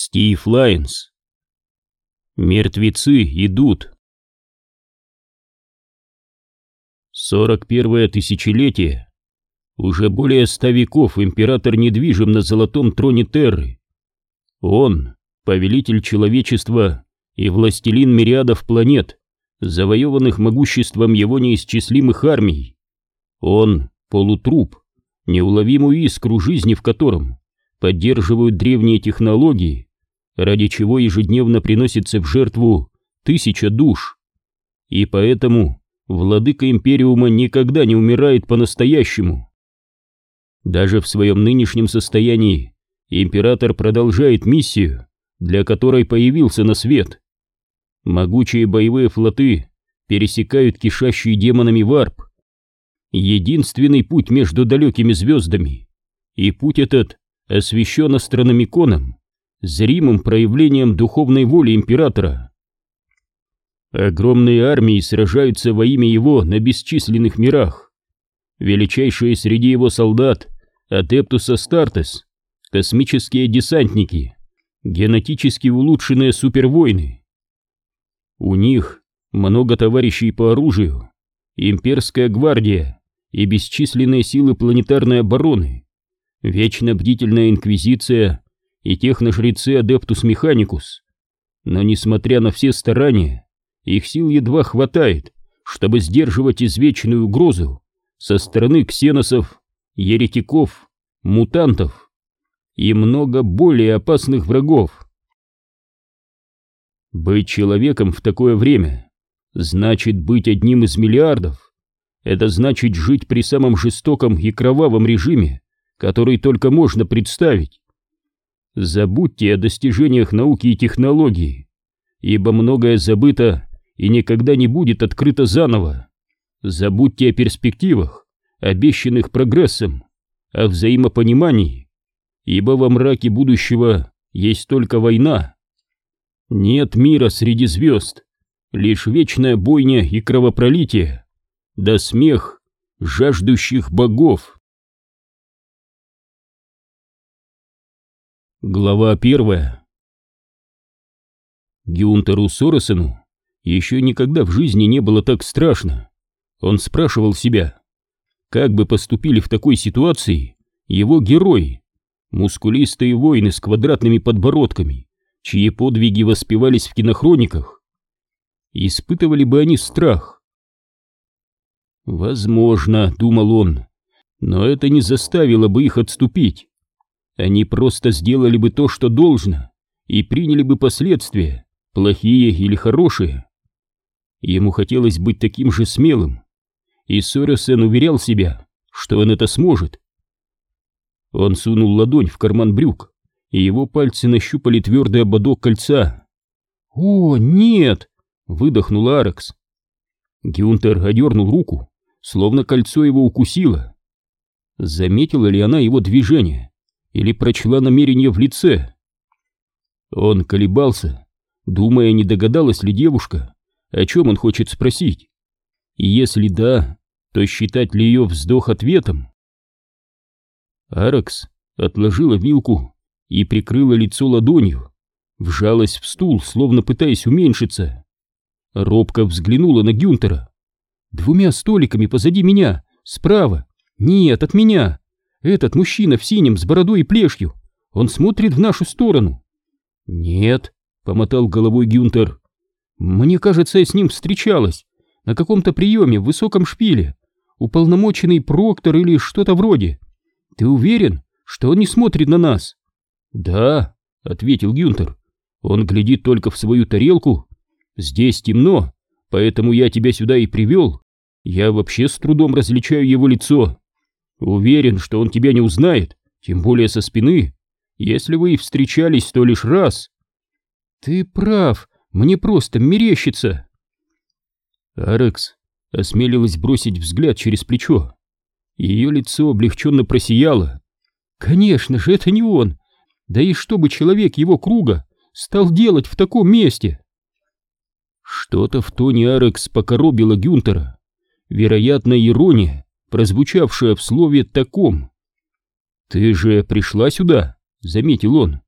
Стив Лайнс. Мертвецы идут. 41 тысячелетие. Уже более ста веков император недвижим на золотом троне Терры. Он — повелитель человечества и властелин мириадов планет, завоеванных могуществом его неисчислимых армий. Он — полутруп, неуловимую искру жизни в котором поддерживают древние технологии, ради чего ежедневно приносится в жертву тысяча душ. И поэтому владыка Империума никогда не умирает по-настоящему. Даже в своем нынешнем состоянии император продолжает миссию, для которой появился на свет. Могучие боевые флоты пересекают кишащий демонами варп. Единственный путь между далекими звездами. И путь этот освящен астрономиконом, зримым проявлением духовной воли императора. Огромные армии сражаются во имя его на бесчисленных мирах. Величайшие среди его солдат — Адептус Астартес, космические десантники, генетически улучшенные супервойны. У них много товарищей по оружию, имперская гвардия и бесчисленные силы планетарной обороны вечно бдительная инквизиция и техножрецы Адептус Механикус. Но несмотря на все старания, их сил едва хватает, чтобы сдерживать извечную угрозу со стороны ксеносов, еретиков, мутантов и много более опасных врагов. Быть человеком в такое время значит быть одним из миллиардов. Это значит жить при самом жестоком и кровавом режиме, который только можно представить. Забудьте о достижениях науки и технологий, ибо многое забыто и никогда не будет открыто заново. Забудьте о перспективах, обещанных прогрессом, о взаимопонимании, ибо во мраке будущего есть только война. Нет мира среди звезд, лишь вечная бойня и кровопролитие, да смех жаждущих богов. Глава первая Гюнтеру Соросену еще никогда в жизни не было так страшно. Он спрашивал себя, как бы поступили в такой ситуации его герои, мускулистые воины с квадратными подбородками, чьи подвиги воспевались в кинохрониках. Испытывали бы они страх. Возможно, думал он, но это не заставило бы их отступить. Они просто сделали бы то, что должно, и приняли бы последствия, плохие или хорошие. Ему хотелось быть таким же смелым, и Соресен уверял себя, что он это сможет. Он сунул ладонь в карман брюк, и его пальцы нащупали твердый ободок кольца. «О, нет!» — выдохнул Арекс. Гюнтер одернул руку, словно кольцо его укусило. Заметила ли она его движение? Или прочла намерение в лице. Он колебался, думая, не догадалась ли девушка, о чем он хочет спросить. И если да, то считать ли ее вздох ответом? Аракс отложила вилку и прикрыла лицо ладонью, вжалась в стул, словно пытаясь уменьшиться. Робко взглянула на Гюнтера. «Двумя столиками позади меня, справа. Нет, от меня. Этот мужчина в синем с бородой и плешью. Он смотрит в нашу сторону. Нет, помотал головой Гюнтер. Мне кажется, я с ним встречалась. На каком-то приеме в высоком шпиле. Уполномоченный проктор или что-то вроде. Ты уверен, что он не смотрит на нас? Да, ответил Гюнтер. Он глядит только в свою тарелку. Здесь темно, поэтому я тебя сюда и привел. Я вообще с трудом различаю его лицо. Уверен, что он тебя не узнает, тем более со спины. Если вы и встречались, то лишь раз. Ты прав, мне просто мерещится. Арекс осмелилась бросить взгляд через плечо. Ее лицо облегченно просияло. Конечно же, это не он. Да и что бы человек его круга стал делать в таком месте? Что-то в тоне Арекс покоробило Гюнтера. Вероятно, ирония прозвучавшая в слове «таком». «Ты же пришла сюда», — заметил он.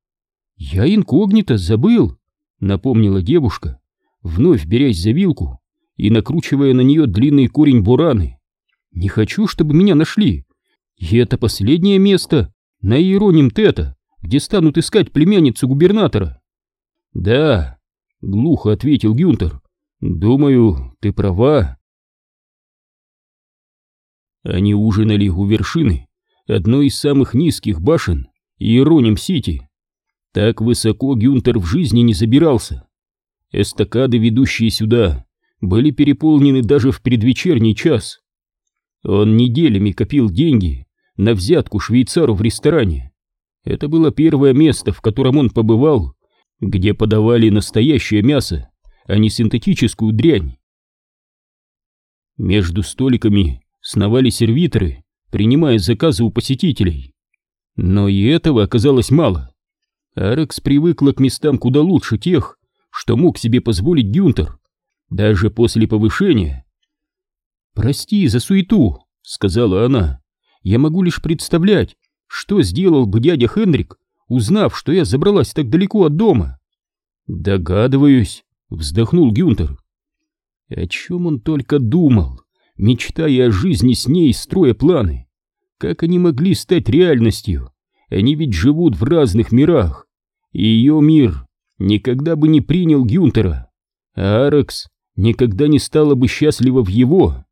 «Я инкогнито забыл», — напомнила девушка, вновь берясь за вилку и накручивая на нее длинный корень бураны. «Не хочу, чтобы меня нашли. И это последнее место на Иероним Тета, где станут искать племянницу губернатора». «Да», — глухо ответил Гюнтер, — «думаю, ты права». Они ужинали у вершины одной из самых низких башен Иероним-Сити. Так высоко Гюнтер в жизни не забирался. Эстакады, ведущие сюда, были переполнены даже в предвечерний час. Он неделями копил деньги на взятку швейцару в ресторане. Это было первое место, в котором он побывал, где подавали настоящее мясо, а не синтетическую дрянь. Между столиками сновали сервиторы, принимая заказы у посетителей. Но и этого оказалось мало. Арекс привыкла к местам куда лучше тех, что мог себе позволить Гюнтер, даже после повышения. «Прости за суету», — сказала она. «Я могу лишь представлять, что сделал бы дядя Хенрик, узнав, что я забралась так далеко от дома». «Догадываюсь», — вздохнул Гюнтер. О чем он только думал, мечтая о жизни с ней, строя планы. Как они могли стать реальностью? Они ведь живут в разных мирах. И ее мир никогда бы не принял Гюнтера, а Арекс никогда не стала бы счастлива в его.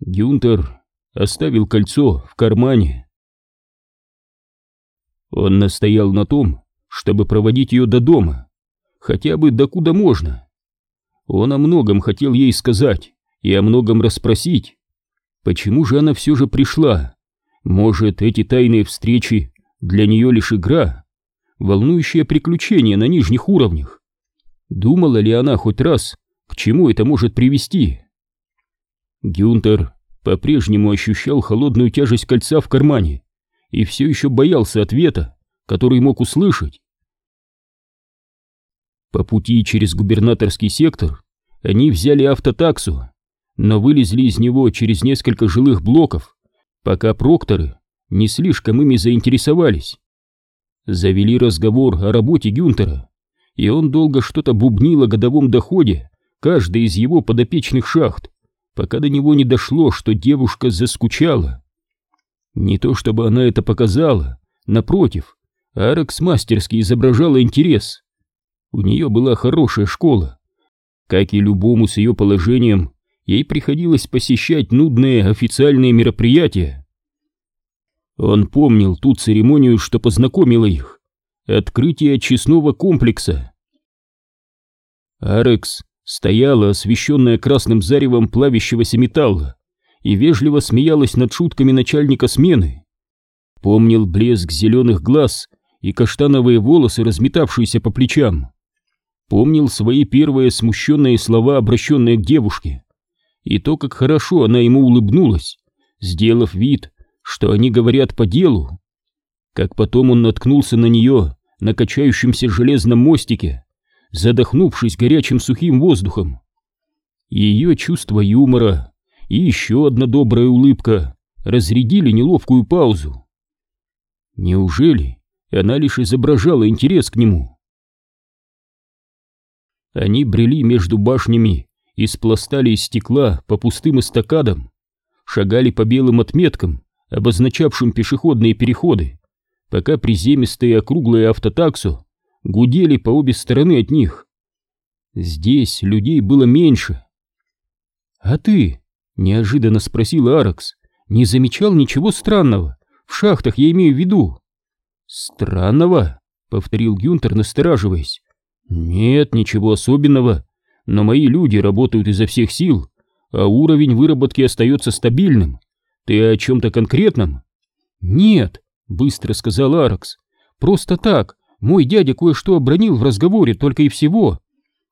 Гюнтер оставил кольцо в кармане. Он настоял на том, чтобы проводить ее до дома, хотя бы докуда можно. Он о многом хотел ей сказать и о многом расспросить. Почему же она все же пришла? Может, эти тайные встречи для нее лишь игра? Волнующее приключение на нижних уровнях? Думала ли она хоть раз, к чему это может привести? Гюнтер по-прежнему ощущал холодную тяжесть кольца в кармане и все еще боялся ответа, который мог услышать. По пути через губернаторский сектор они взяли автотаксу, но вылезли из него через несколько жилых блоков, пока прокторы не слишком ими заинтересовались. Завели разговор о работе Гюнтера, и он долго что-то бубнил о годовом доходе каждой из его подопечных шахт, пока до него не дошло, что девушка заскучала. Не то чтобы она это показала, напротив, Арекс мастерски изображала интерес. У нее была хорошая школа. Как и любому с ее положением, ей приходилось посещать нудные официальные мероприятия. Он помнил ту церемонию, что познакомила их. Открытие очистного комплекса. Арекс стояла, освещенная красным заревом плавящегося металла, и вежливо смеялась над шутками начальника смены. Помнил блеск зеленых глаз и каштановые волосы, разметавшиеся по плечам помнил свои первые смущенные слова, обращенные к девушке, и то, как хорошо она ему улыбнулась, сделав вид, что они говорят по делу. Как потом он наткнулся на нее на качающемся железном мостике, задохнувшись горячим сухим воздухом. Ее чувство юмора и еще одна добрая улыбка разрядили неловкую паузу. Неужели она лишь изображала интерес к нему? Они брели между башнями из пластали из стекла по пустым эстакадам, шагали по белым отметкам, обозначавшим пешеходные переходы, пока приземистые округлые автотаксу гудели по обе стороны от них. Здесь людей было меньше. «А ты?» — неожиданно спросил Аракс. «Не замечал ничего странного? В шахтах я имею в виду». «Странного?» — повторил Гюнтер, настораживаясь. Нет, ничего особенного, но мои люди работают изо всех сил, а уровень выработки остается стабильным. Ты о чем-то конкретном? Нет, быстро сказал Аракс. Просто так, мой дядя кое-что обронил в разговоре только и всего.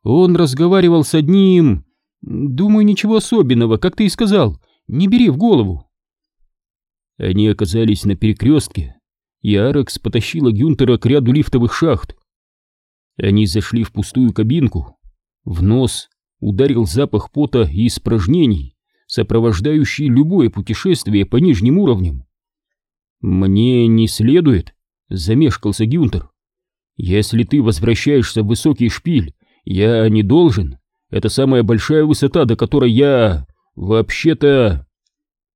Он разговаривал с одним... Думаю, ничего особенного, как ты и сказал. Не бери в голову. Они оказались на перекрестке, и Аракс потащила Гюнтера к ряду лифтовых шахт. Они зашли в пустую кабинку. В нос ударил запах пота и испражнений, сопровождающий любое путешествие по нижним уровням. «Мне не следует», — замешкался Гюнтер. Если ты возвращаешься в высокий шпиль, я не должен. Это самая большая высота, до которой я... вообще-то...»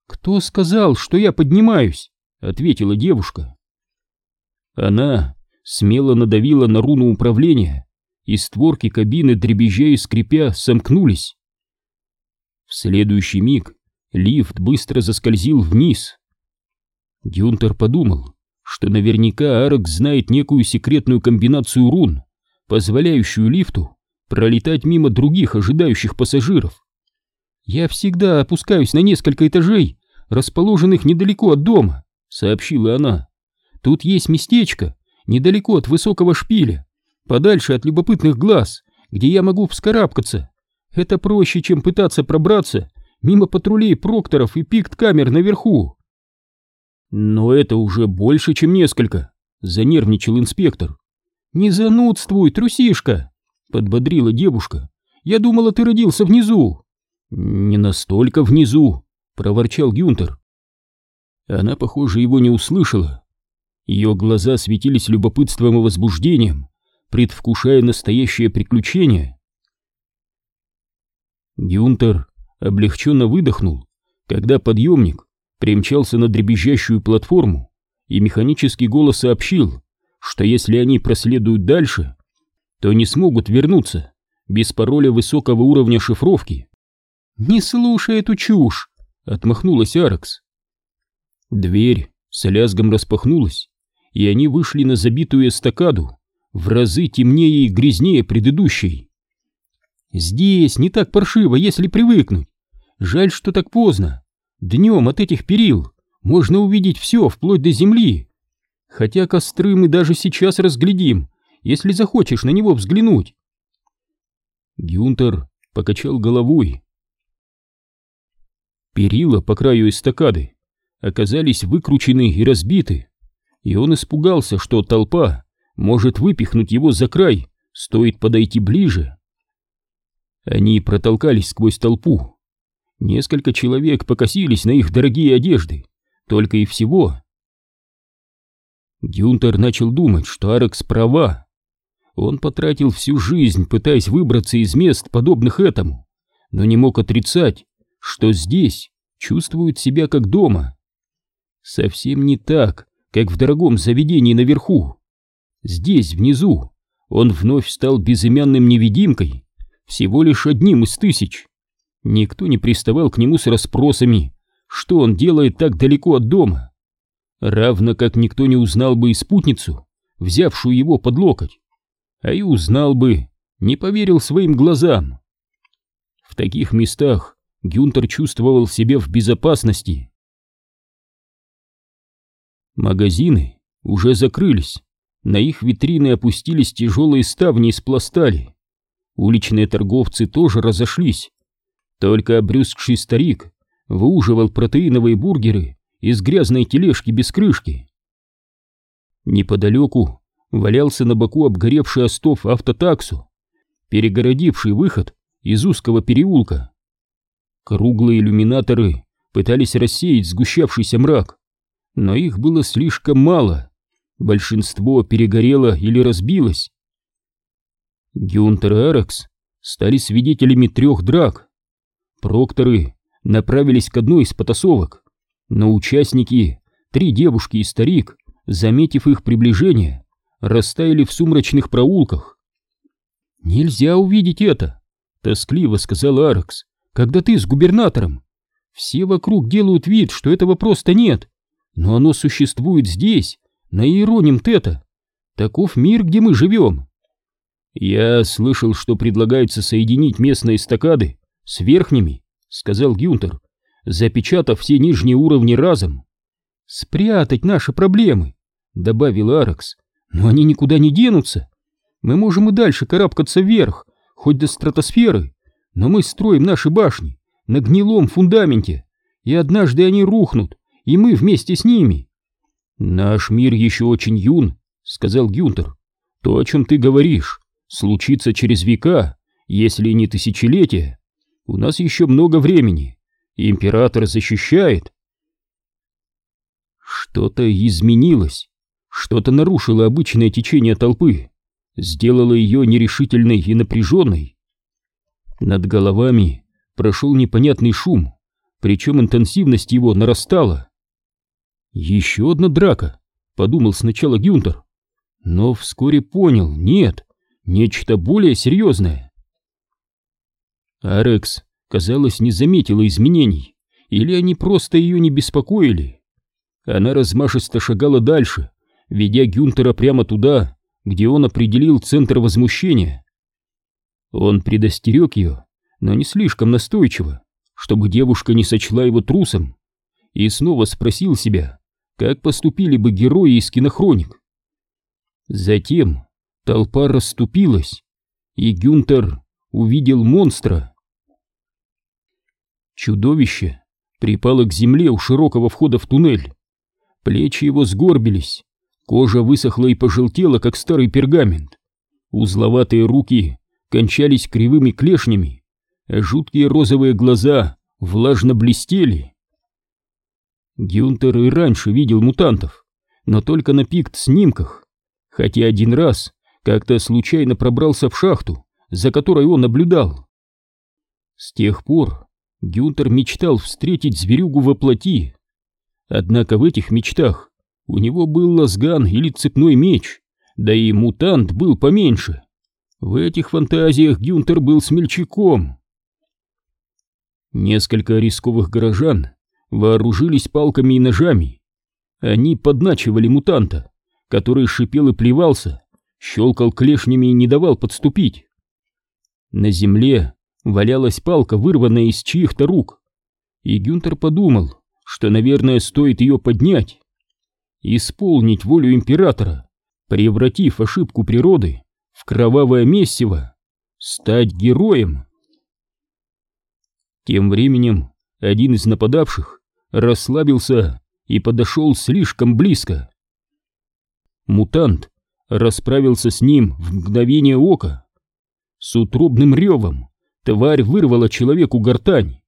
«Кто сказал, что я поднимаюсь?» — ответила девушка. Она смело надавила на руну управления, и створки кабины, дребезжа и скрипя, сомкнулись. В следующий миг лифт быстро заскользил вниз. Гюнтер подумал, что наверняка Арок знает некую секретную комбинацию рун, позволяющую лифту пролетать мимо других ожидающих пассажиров. «Я всегда опускаюсь на несколько этажей, расположенных недалеко от дома», — сообщила она. «Тут есть местечко, недалеко от высокого шпиля, подальше от любопытных глаз, где я могу вскарабкаться. Это проще, чем пытаться пробраться мимо патрулей прокторов и пикт-камер наверху. Но это уже больше, чем несколько, занервничал инспектор. Не занудствуй, трусишка, подбодрила девушка. Я думала, ты родился внизу. Не настолько внизу, проворчал Гюнтер. Она, похоже, его не услышала. Ее глаза светились любопытством и возбуждением, предвкушая настоящее приключение. Гюнтер облегченно выдохнул, когда подъемник примчался на дребезжащую платформу, и механический голос сообщил, что если они проследуют дальше, то не смогут вернуться без пароля высокого уровня шифровки. «Не слушай эту чушь!» — отмахнулась Аракс. Дверь с лязгом распахнулась, и они вышли на забитую эстакаду, в разы темнее и грязнее предыдущей. Здесь не так паршиво, если привыкнуть. Жаль, что так поздно. Днем от этих перил можно увидеть все, вплоть до земли. Хотя костры мы даже сейчас разглядим, если захочешь на него взглянуть. Гюнтер покачал головой. Перила по краю эстакады оказались выкручены и разбиты, и он испугался, что толпа может выпихнуть его за край, стоит подойти ближе. Они протолкались сквозь толпу. Несколько человек покосились на их дорогие одежды, только и всего. Гюнтер начал думать, что Арекс права. Он потратил всю жизнь, пытаясь выбраться из мест, подобных этому, но не мог отрицать, что здесь чувствует себя как дома. Совсем не так, как в дорогом заведении наверху. Здесь, внизу, он вновь стал безымянным невидимкой, всего лишь одним из тысяч. Никто не приставал к нему с расспросами, что он делает так далеко от дома. Равно как никто не узнал бы и спутницу, взявшую его под локоть. А и узнал бы, не поверил своим глазам. В таких местах Гюнтер чувствовал себя в безопасности. Магазины уже закрылись, на их витрины опустились тяжелые ставни из пластали. Уличные торговцы тоже разошлись. Только обрюзгший старик выуживал протеиновые бургеры из грязной тележки без крышки. Неподалеку валялся на боку обгоревший остов автотаксу, перегородивший выход из узкого переулка. Круглые иллюминаторы пытались рассеять сгущавшийся мрак, но их было слишком мало, большинство перегорело или разбилось. Гюнтер и Аракс стали свидетелями трех драк. Прокторы направились к одной из потасовок, но участники, три девушки и старик, заметив их приближение, растаяли в сумрачных проулках. «Нельзя увидеть это», — тоскливо сказал Аракс, — «когда ты с губернатором. Все вокруг делают вид, что этого просто нет, но оно существует здесь, на Иероним Тета. Таков мир, где мы живем». «Я слышал, что предлагается соединить местные эстакады с верхними», — сказал Гюнтер, запечатав все нижние уровни разом. «Спрятать наши проблемы», — добавил Аракс, — «но они никуда не денутся. Мы можем и дальше карабкаться вверх, хоть до стратосферы, но мы строим наши башни на гнилом фундаменте, и однажды они рухнут, и мы вместе с ними». «Наш мир еще очень юн», — сказал Гюнтер. «То, о чем ты говоришь, случится через века, если не тысячелетия. У нас еще много времени. Император защищает. Что-то изменилось, что-то нарушило обычное течение толпы. сделало ее нерешительной и напряженной. Над головами прошел непонятный шум, причем интенсивность его нарастала. «Еще одна драка», — подумал сначала Гюнтер, но вскоре понял, нет, нечто более серьезное. Арекс, казалось, не заметила изменений, или они просто ее не беспокоили. Она размашисто шагала дальше, ведя Гюнтера прямо туда, где он определил центр возмущения. Он предостерег ее, но не слишком настойчиво, чтобы девушка не сочла его трусом, и снова спросил себя, как поступили бы герои из кинохроник. Затем толпа расступилась, и Гюнтер увидел монстра. Чудовище припало к земле у широкого входа в туннель. Плечи его сгорбились, кожа высохла и пожелтела, как старый пергамент. Узловатые руки кончались кривыми клешнями, а жуткие розовые глаза влажно блестели. Гюнтер и раньше видел мутантов, но только на пикт-снимках, хотя один раз как-то случайно пробрался в шахту, за которой он наблюдал. С тех пор Гюнтер мечтал встретить зверюгу во плоти, Однако в этих мечтах у него был лазган или цепной меч, да и мутант был поменьше. В этих фантазиях Гюнтер был смельчаком. Несколько рисковых горожан вооружились палками и ножами. Они подначивали мутанта, который шипел и плевался, щелкал клешнями и не давал подступить. На земле валялась палка, вырванная из чьих-то рук, и Гюнтер подумал, что, наверное, стоит ее поднять, исполнить волю императора, превратив ошибку природы в кровавое месиво, стать героем. Тем временем один из нападавших расслабился и подошел слишком близко. Мутант расправился с ним в мгновение ока. С утробным ревом тварь вырвала человеку гортань.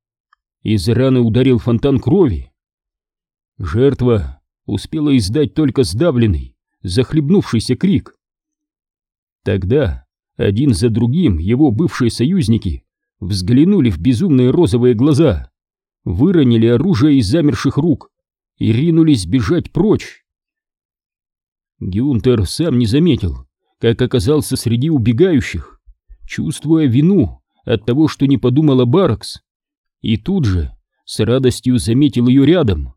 Из раны ударил фонтан крови. Жертва успела издать только сдавленный, захлебнувшийся крик. Тогда один за другим его бывшие союзники взглянули в безумные розовые глаза, выронили оружие из замерших рук и ринулись бежать прочь. Гюнтер сам не заметил, как оказался среди убегающих, чувствуя вину от того, что не подумала Баракс, и тут же с радостью заметил ее рядом.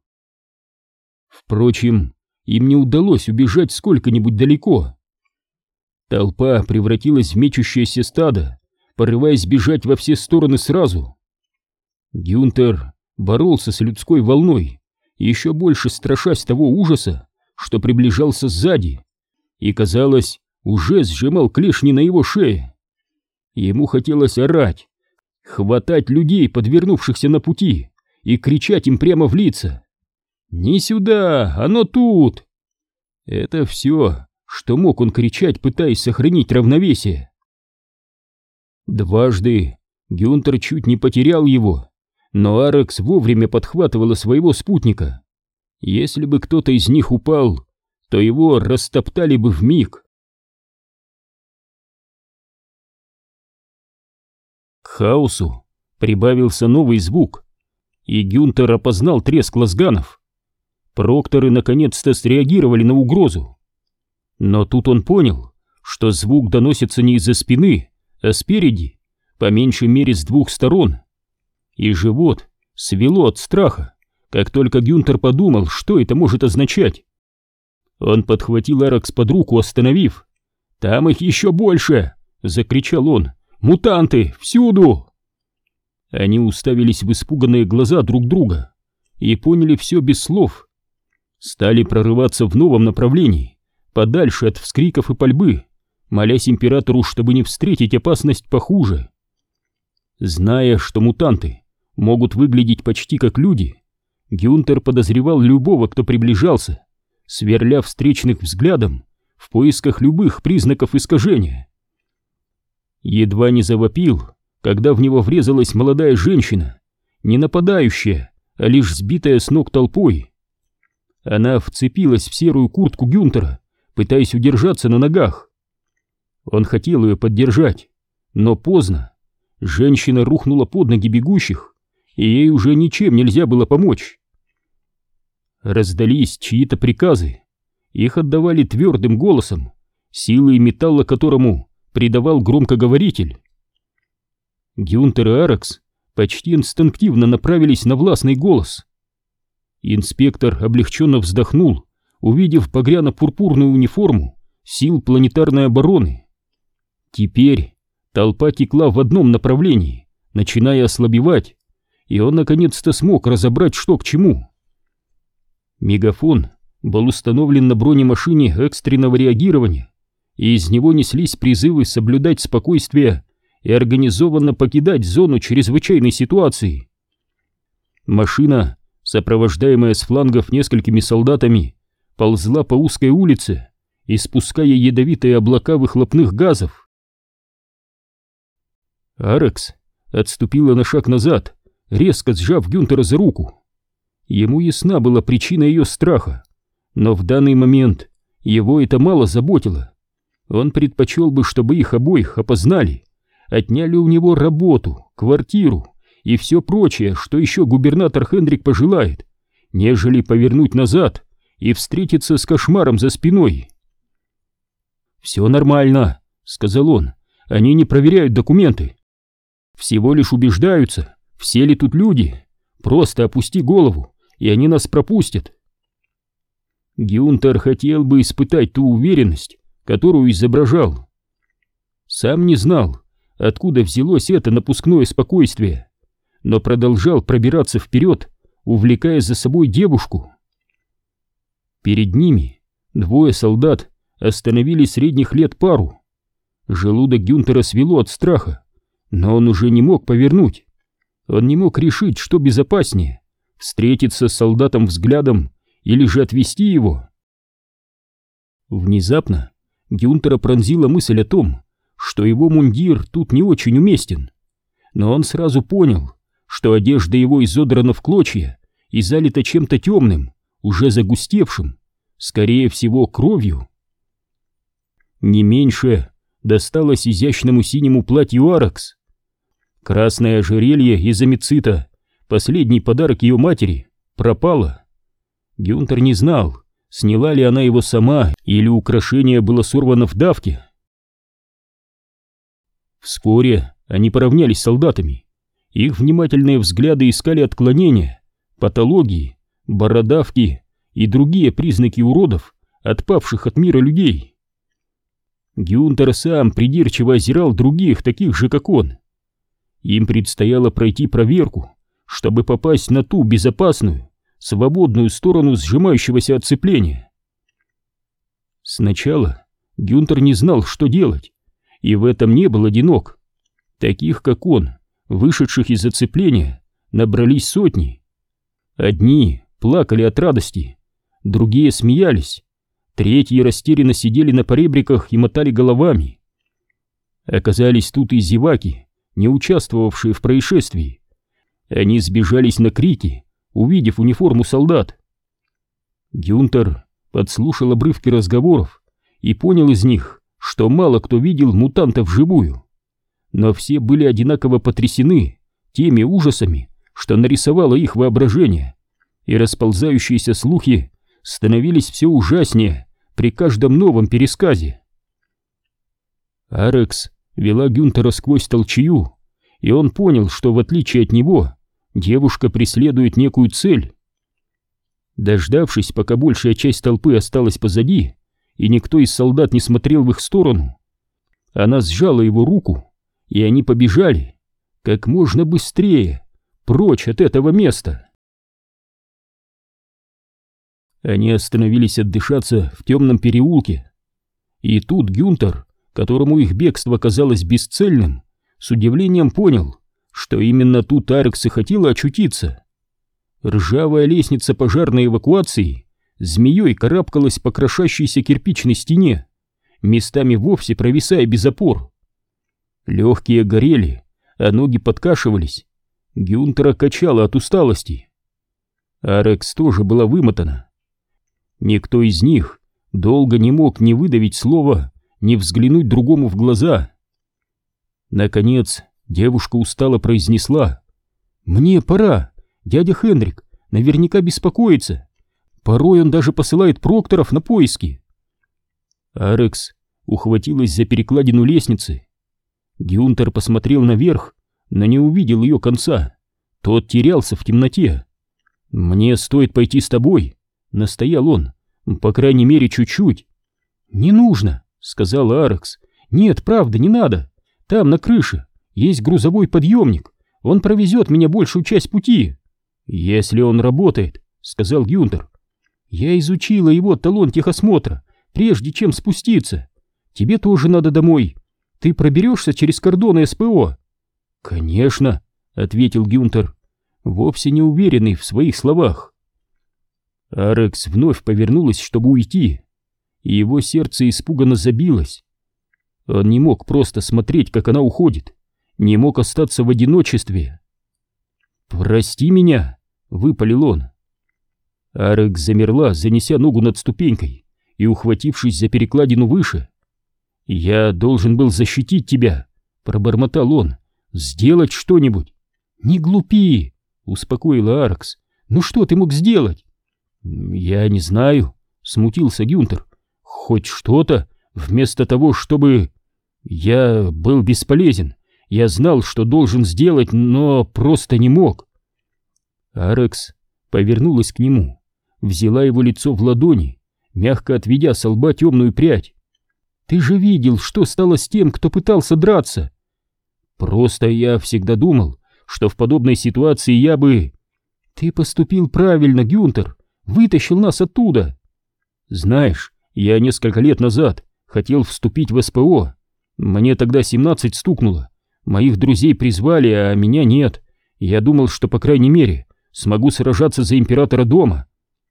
Впрочем, им не удалось убежать сколько-нибудь далеко. Толпа превратилась в мечущееся стадо, порываясь бежать во все стороны сразу. Гюнтер боролся с людской волной, еще больше страшась того ужаса, что приближался сзади, и, казалось, уже сжимал клешни на его шее. Ему хотелось орать, хватать людей, подвернувшихся на пути, и кричать им прямо в лица. «Не сюда, оно тут!» Это все, что мог он кричать, пытаясь сохранить равновесие. Дважды Гюнтер чуть не потерял его, но Арекс вовремя подхватывала своего спутника. Если бы кто-то из них упал, то его растоптали бы в миг. К хаосу прибавился новый звук, и Гюнтер опознал треск лазганов. Прокторы наконец-то среагировали на угрозу. Но тут он понял, что звук доносится не из-за спины, а спереди, по меньшей мере с двух сторон. И живот свело от страха, как только Гюнтер подумал, что это может означать. Он подхватил Аракс под руку, остановив. «Там их еще больше!» — закричал он. «Мутанты! Всюду!» Они уставились в испуганные глаза друг друга и поняли все без слов стали прорываться в новом направлении, подальше от вскриков и пальбы, молясь императору, чтобы не встретить опасность похуже. Зная, что мутанты могут выглядеть почти как люди, Гюнтер подозревал любого, кто приближался, сверля встречных взглядом в поисках любых признаков искажения. Едва не завопил, когда в него врезалась молодая женщина, не нападающая, а лишь сбитая с ног толпой. Она вцепилась в серую куртку Гюнтера, пытаясь удержаться на ногах. Он хотел ее поддержать, но поздно. Женщина рухнула под ноги бегущих, и ей уже ничем нельзя было помочь. Раздались чьи-то приказы. Их отдавали твердым голосом, силы металла которому придавал громкоговоритель. Гюнтер и Аракс почти инстинктивно направились на властный голос. Инспектор облегченно вздохнул, увидев погряно-пурпурную униформу сил планетарной обороны. Теперь толпа текла в одном направлении, начиная ослабевать, и он наконец-то смог разобрать, что к чему. Мегафон был установлен на бронемашине экстренного реагирования, и из него неслись призывы соблюдать спокойствие и организованно покидать зону чрезвычайной ситуации. Машина, сопровождаемая с флангов несколькими солдатами, ползла по узкой улице, испуская ядовитые облака выхлопных газов. Арекс отступила на шаг назад, резко сжав Гюнтера за руку. Ему ясна была причина ее страха, но в данный момент его это мало заботило. Он предпочел бы, чтобы их обоих опознали, отняли у него работу, квартиру и все прочее, что еще губернатор Хендрик пожелает, нежели повернуть назад и встретиться с кошмаром за спиной. «Все нормально», — сказал он, — «они не проверяют документы. Всего лишь убеждаются, все ли тут люди. Просто опусти голову, и они нас пропустят». Гюнтер хотел бы испытать ту уверенность, которую изображал. Сам не знал, откуда взялось это напускное спокойствие, но продолжал пробираться вперед, увлекая за собой девушку. Перед ними двое солдат остановили средних лет пару. Желудок Гюнтера свело от страха, но он уже не мог повернуть. Он не мог решить, что безопаснее — встретиться с солдатом взглядом или же отвести его. Внезапно Гюнтера пронзила мысль о том, что его мундир тут не очень уместен. Но он сразу понял, что одежда его изодрана в клочья и залита чем-то темным, уже загустевшим, скорее всего, кровью. Не меньше досталось изящному синему платью Аракс. Красное ожерелье из амицита, последний подарок ее матери, пропало. Гюнтер не знал, сняла ли она его сама или украшение было сорвано в давке. Вскоре они поравнялись с солдатами. Их внимательные взгляды искали отклонения, патологии, бородавки и другие признаки уродов, отпавших от мира людей. Гюнтер сам придирчиво озирал других, таких же, как он. Им предстояло пройти проверку, чтобы попасть на ту безопасную, свободную сторону сжимающегося отцепления. Сначала Гюнтер не знал, что делать, и в этом не был одинок. Таких, как он, вышедших из зацепления, набрались сотни. Одни плакали от радости, другие смеялись, третьи растерянно сидели на поребриках и мотали головами. Оказались тут и зеваки, не участвовавшие в происшествии. Они сбежались на крики, увидев униформу солдат. Гюнтер подслушал обрывки разговоров и понял из них, что мало кто видел мутантов вживую. Но все были одинаково потрясены теми ужасами, что нарисовало их воображение, и расползающиеся слухи становились все ужаснее при каждом новом пересказе. Арекс вела Гюнтера сквозь толчью, и он понял, что в отличие от него девушка преследует некую цель. Дождавшись, пока большая часть толпы осталась позади, и никто из солдат не смотрел в их сторону, она сжала его руку, и они побежали как можно быстрее, прочь от этого места. Они остановились отдышаться в темном переулке. И тут Гюнтер, которому их бегство казалось бесцельным, с удивлением понял, что именно тут Арекс и хотела очутиться. Ржавая лестница пожарной эвакуации змеей карабкалась по крошащейся кирпичной стене, местами вовсе провисая без опор. Легкие горели, а ноги подкашивались. Гюнтера качало от усталости. Арекс тоже была вымотана. Никто из них долго не мог не выдавить слово не взглянуть другому в глаза. Наконец, девушка устало произнесла. «Мне пора. Дядя Хендрик наверняка беспокоится. Порой он даже посылает прокторов на поиски». Арекс ухватилась за перекладину лестницы. Гюнтер посмотрел наверх, но не увидел ее конца. Тот терялся в темноте. «Мне стоит пойти с тобой», — настоял он, — «по крайней мере, чуть-чуть». «Не нужно», — сказал Арекс. «Нет, правда, не надо. Там, на крыше, есть грузовой подъемник. Он провезет меня большую часть пути». «Если он работает», — сказал Гюнтер. «Я изучила его талон техосмотра, прежде чем спуститься. Тебе тоже надо домой. Ты проберешься через кордоны СПО?» «Конечно», — ответил Гюнтер, вовсе не уверенный в своих словах. Арекс вновь повернулась, чтобы уйти, и его сердце испуганно забилось. Он не мог просто смотреть, как она уходит, не мог остаться в одиночестве. «Прости меня», — выпалил он. Арекс замерла, занеся ногу над ступенькой и ухватившись за перекладину выше. «Я должен был защитить тебя», — пробормотал он. «Сделать что-нибудь». «Не глупи», — успокоила Аркс. «Ну что ты мог сделать?» «Я не знаю», — смутился Гюнтер. «Хоть что-то, вместо того, чтобы...» «Я был бесполезен. Я знал, что должен сделать, но просто не мог». Арекс повернулась к нему, взяла его лицо в ладони, мягко отведя со лба темную прядь. Ты же видел, что стало с тем, кто пытался драться. Просто я всегда думал, что в подобной ситуации я бы... Ты поступил правильно, Гюнтер, вытащил нас оттуда. Знаешь, я несколько лет назад хотел вступить в СПО. Мне тогда 17 стукнуло. Моих друзей призвали, а меня нет. Я думал, что, по крайней мере, смогу сражаться за императора дома.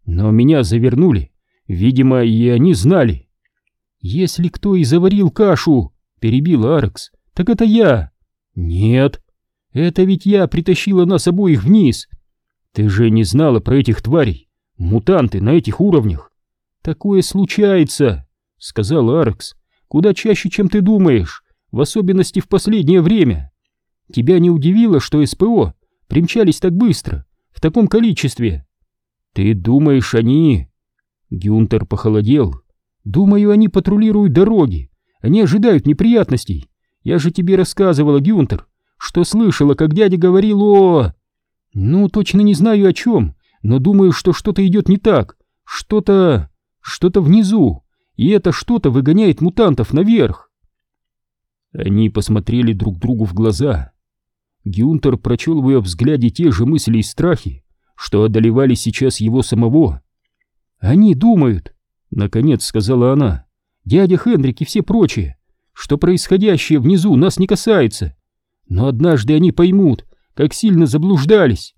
Но меня завернули. Видимо, и они знали. «Если кто и заварил кашу», — перебил Аркс, — «так это я». «Нет, это ведь я притащила нас обоих вниз. Ты же не знала про этих тварей, мутанты на этих уровнях». «Такое случается», — сказал Аркс, — «куда чаще, чем ты думаешь, в особенности в последнее время. Тебя не удивило, что СПО примчались так быстро, в таком количестве?» «Ты думаешь, они...» Гюнтер похолодел Думаю, они патрулируют дороги. Они ожидают неприятностей. Я же тебе рассказывала, Гюнтер, что слышала, как дядя говорил о... Ну, точно не знаю о чем, но думаю, что что-то идет не так. Что-то... что-то внизу. И это что-то выгоняет мутантов наверх. Они посмотрели друг другу в глаза. Гюнтер прочел в ее взгляде те же мысли и страхи, что одолевали сейчас его самого. Они думают, Наконец сказала она, дядя Хендрик и все прочие, что происходящее внизу нас не касается. Но однажды они поймут, как сильно заблуждались.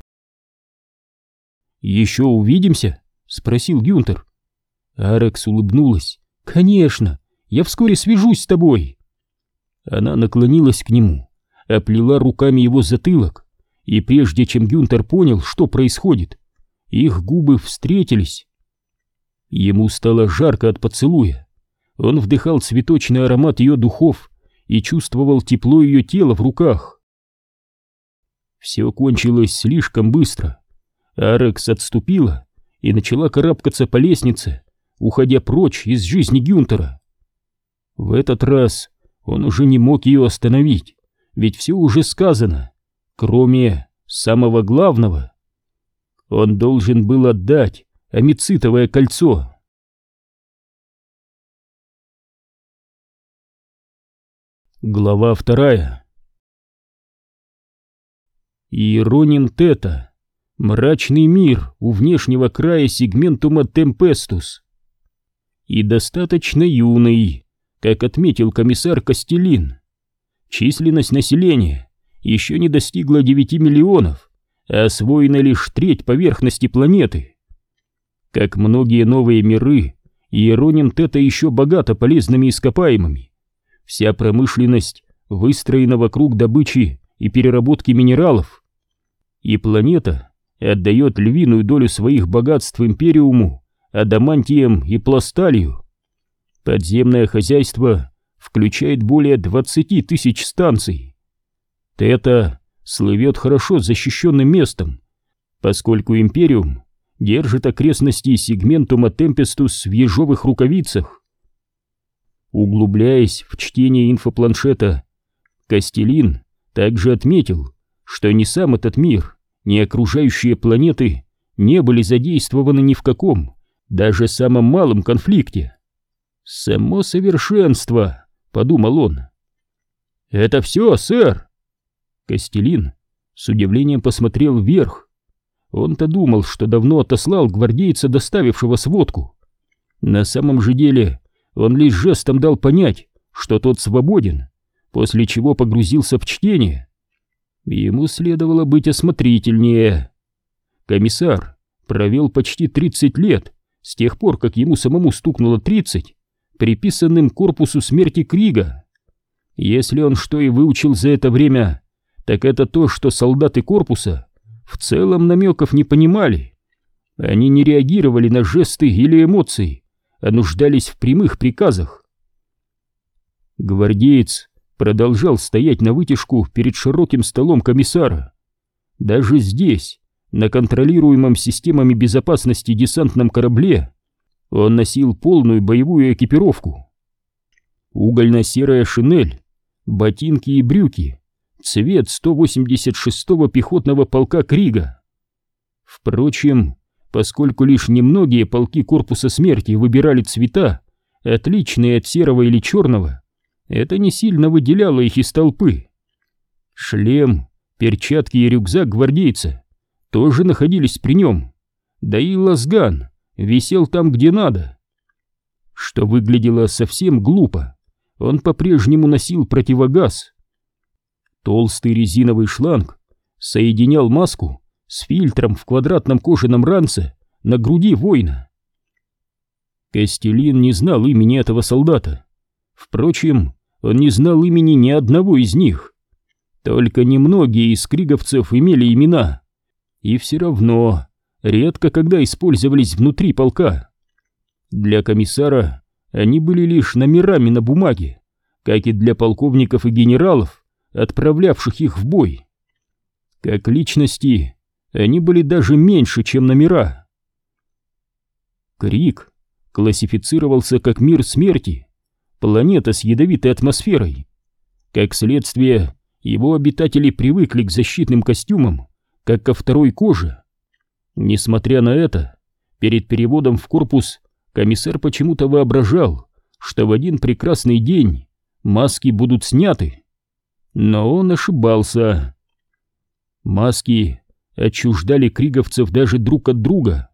«Еще увидимся?» — спросил Гюнтер. Арекс улыбнулась. «Конечно, я вскоре свяжусь с тобой». Она наклонилась к нему, оплела руками его затылок, и прежде чем Гюнтер понял, что происходит, их губы встретились. Ему стало жарко от поцелуя. Он вдыхал цветочный аромат ее духов и чувствовал тепло ее тела в руках. Все кончилось слишком быстро. Арекс отступила и начала карабкаться по лестнице, уходя прочь из жизни Гюнтера. В этот раз он уже не мог ее остановить, ведь все уже сказано, кроме самого главного. Он должен был отдать амицитовое кольцо. Глава вторая Иероним Тета. Мрачный мир у внешнего края сегментума Темпестус. И достаточно юный, как отметил комиссар Костелин. Численность населения еще не достигла 9 миллионов, а освоена лишь треть поверхности планеты. Как многие новые миры, Иероним Тета еще богата полезными ископаемыми. Вся промышленность выстроена вокруг добычи и переработки минералов. И планета отдает львиную долю своих богатств Империуму, адамантием и пласталью. Подземное хозяйство включает более 20 тысяч станций. Тета слывет хорошо защищенным местом, поскольку Империум держит окрестности сегментума Темпестус в ежовых рукавицах. Углубляясь в чтение инфопланшета, Костелин также отметил, что ни сам этот мир, ни окружающие планеты не были задействованы ни в каком, даже самом малом конфликте. «Само совершенство», — подумал он. «Это все, сэр!» Костелин с удивлением посмотрел вверх. Он-то думал, что давно отослал гвардейца, доставившего сводку. На самом же деле он лишь жестом дал понять, что тот свободен, после чего погрузился в чтение. Ему следовало быть осмотрительнее. Комиссар провел почти 30 лет, с тех пор, как ему самому стукнуло 30, приписанным корпусу смерти Крига. Если он что и выучил за это время, так это то, что солдаты корпуса в целом намеков не понимали. Они не реагировали на жесты или эмоции, а нуждались в прямых приказах. Гвардеец продолжал стоять на вытяжку перед широким столом комиссара. Даже здесь, на контролируемом системами безопасности десантном корабле, он носил полную боевую экипировку. Угольно-серая шинель, ботинки и брюки, цвет 186-го пехотного полка Крига. Впрочем, поскольку лишь немногие полки корпуса смерти выбирали цвета, отличные от серого или черного, это не сильно выделяло их из толпы. Шлем, перчатки и рюкзак гвардейца тоже находились при нем, да и лазган висел там, где надо. Что выглядело совсем глупо, он по-прежнему носил противогаз. Толстый резиновый шланг соединял маску с фильтром в квадратном кожаном ранце на груди воина. Костелин не знал имени этого солдата. Впрочем, он не знал имени ни одного из них. Только немногие из криговцев имели имена. И все равно редко когда использовались внутри полка. Для комиссара они были лишь номерами на бумаге, как и для полковников и генералов, отправлявших их в бой. Как личности, они были даже меньше, чем номера. Крик классифицировался как мир смерти, планета с ядовитой атмосферой. Как следствие, его обитатели привыкли к защитным костюмам, как ко второй коже. Несмотря на это, перед переводом в корпус комиссар почему-то воображал, что в один прекрасный день маски будут сняты. Но он ошибался. Маски отчуждали криговцев даже друг от друга.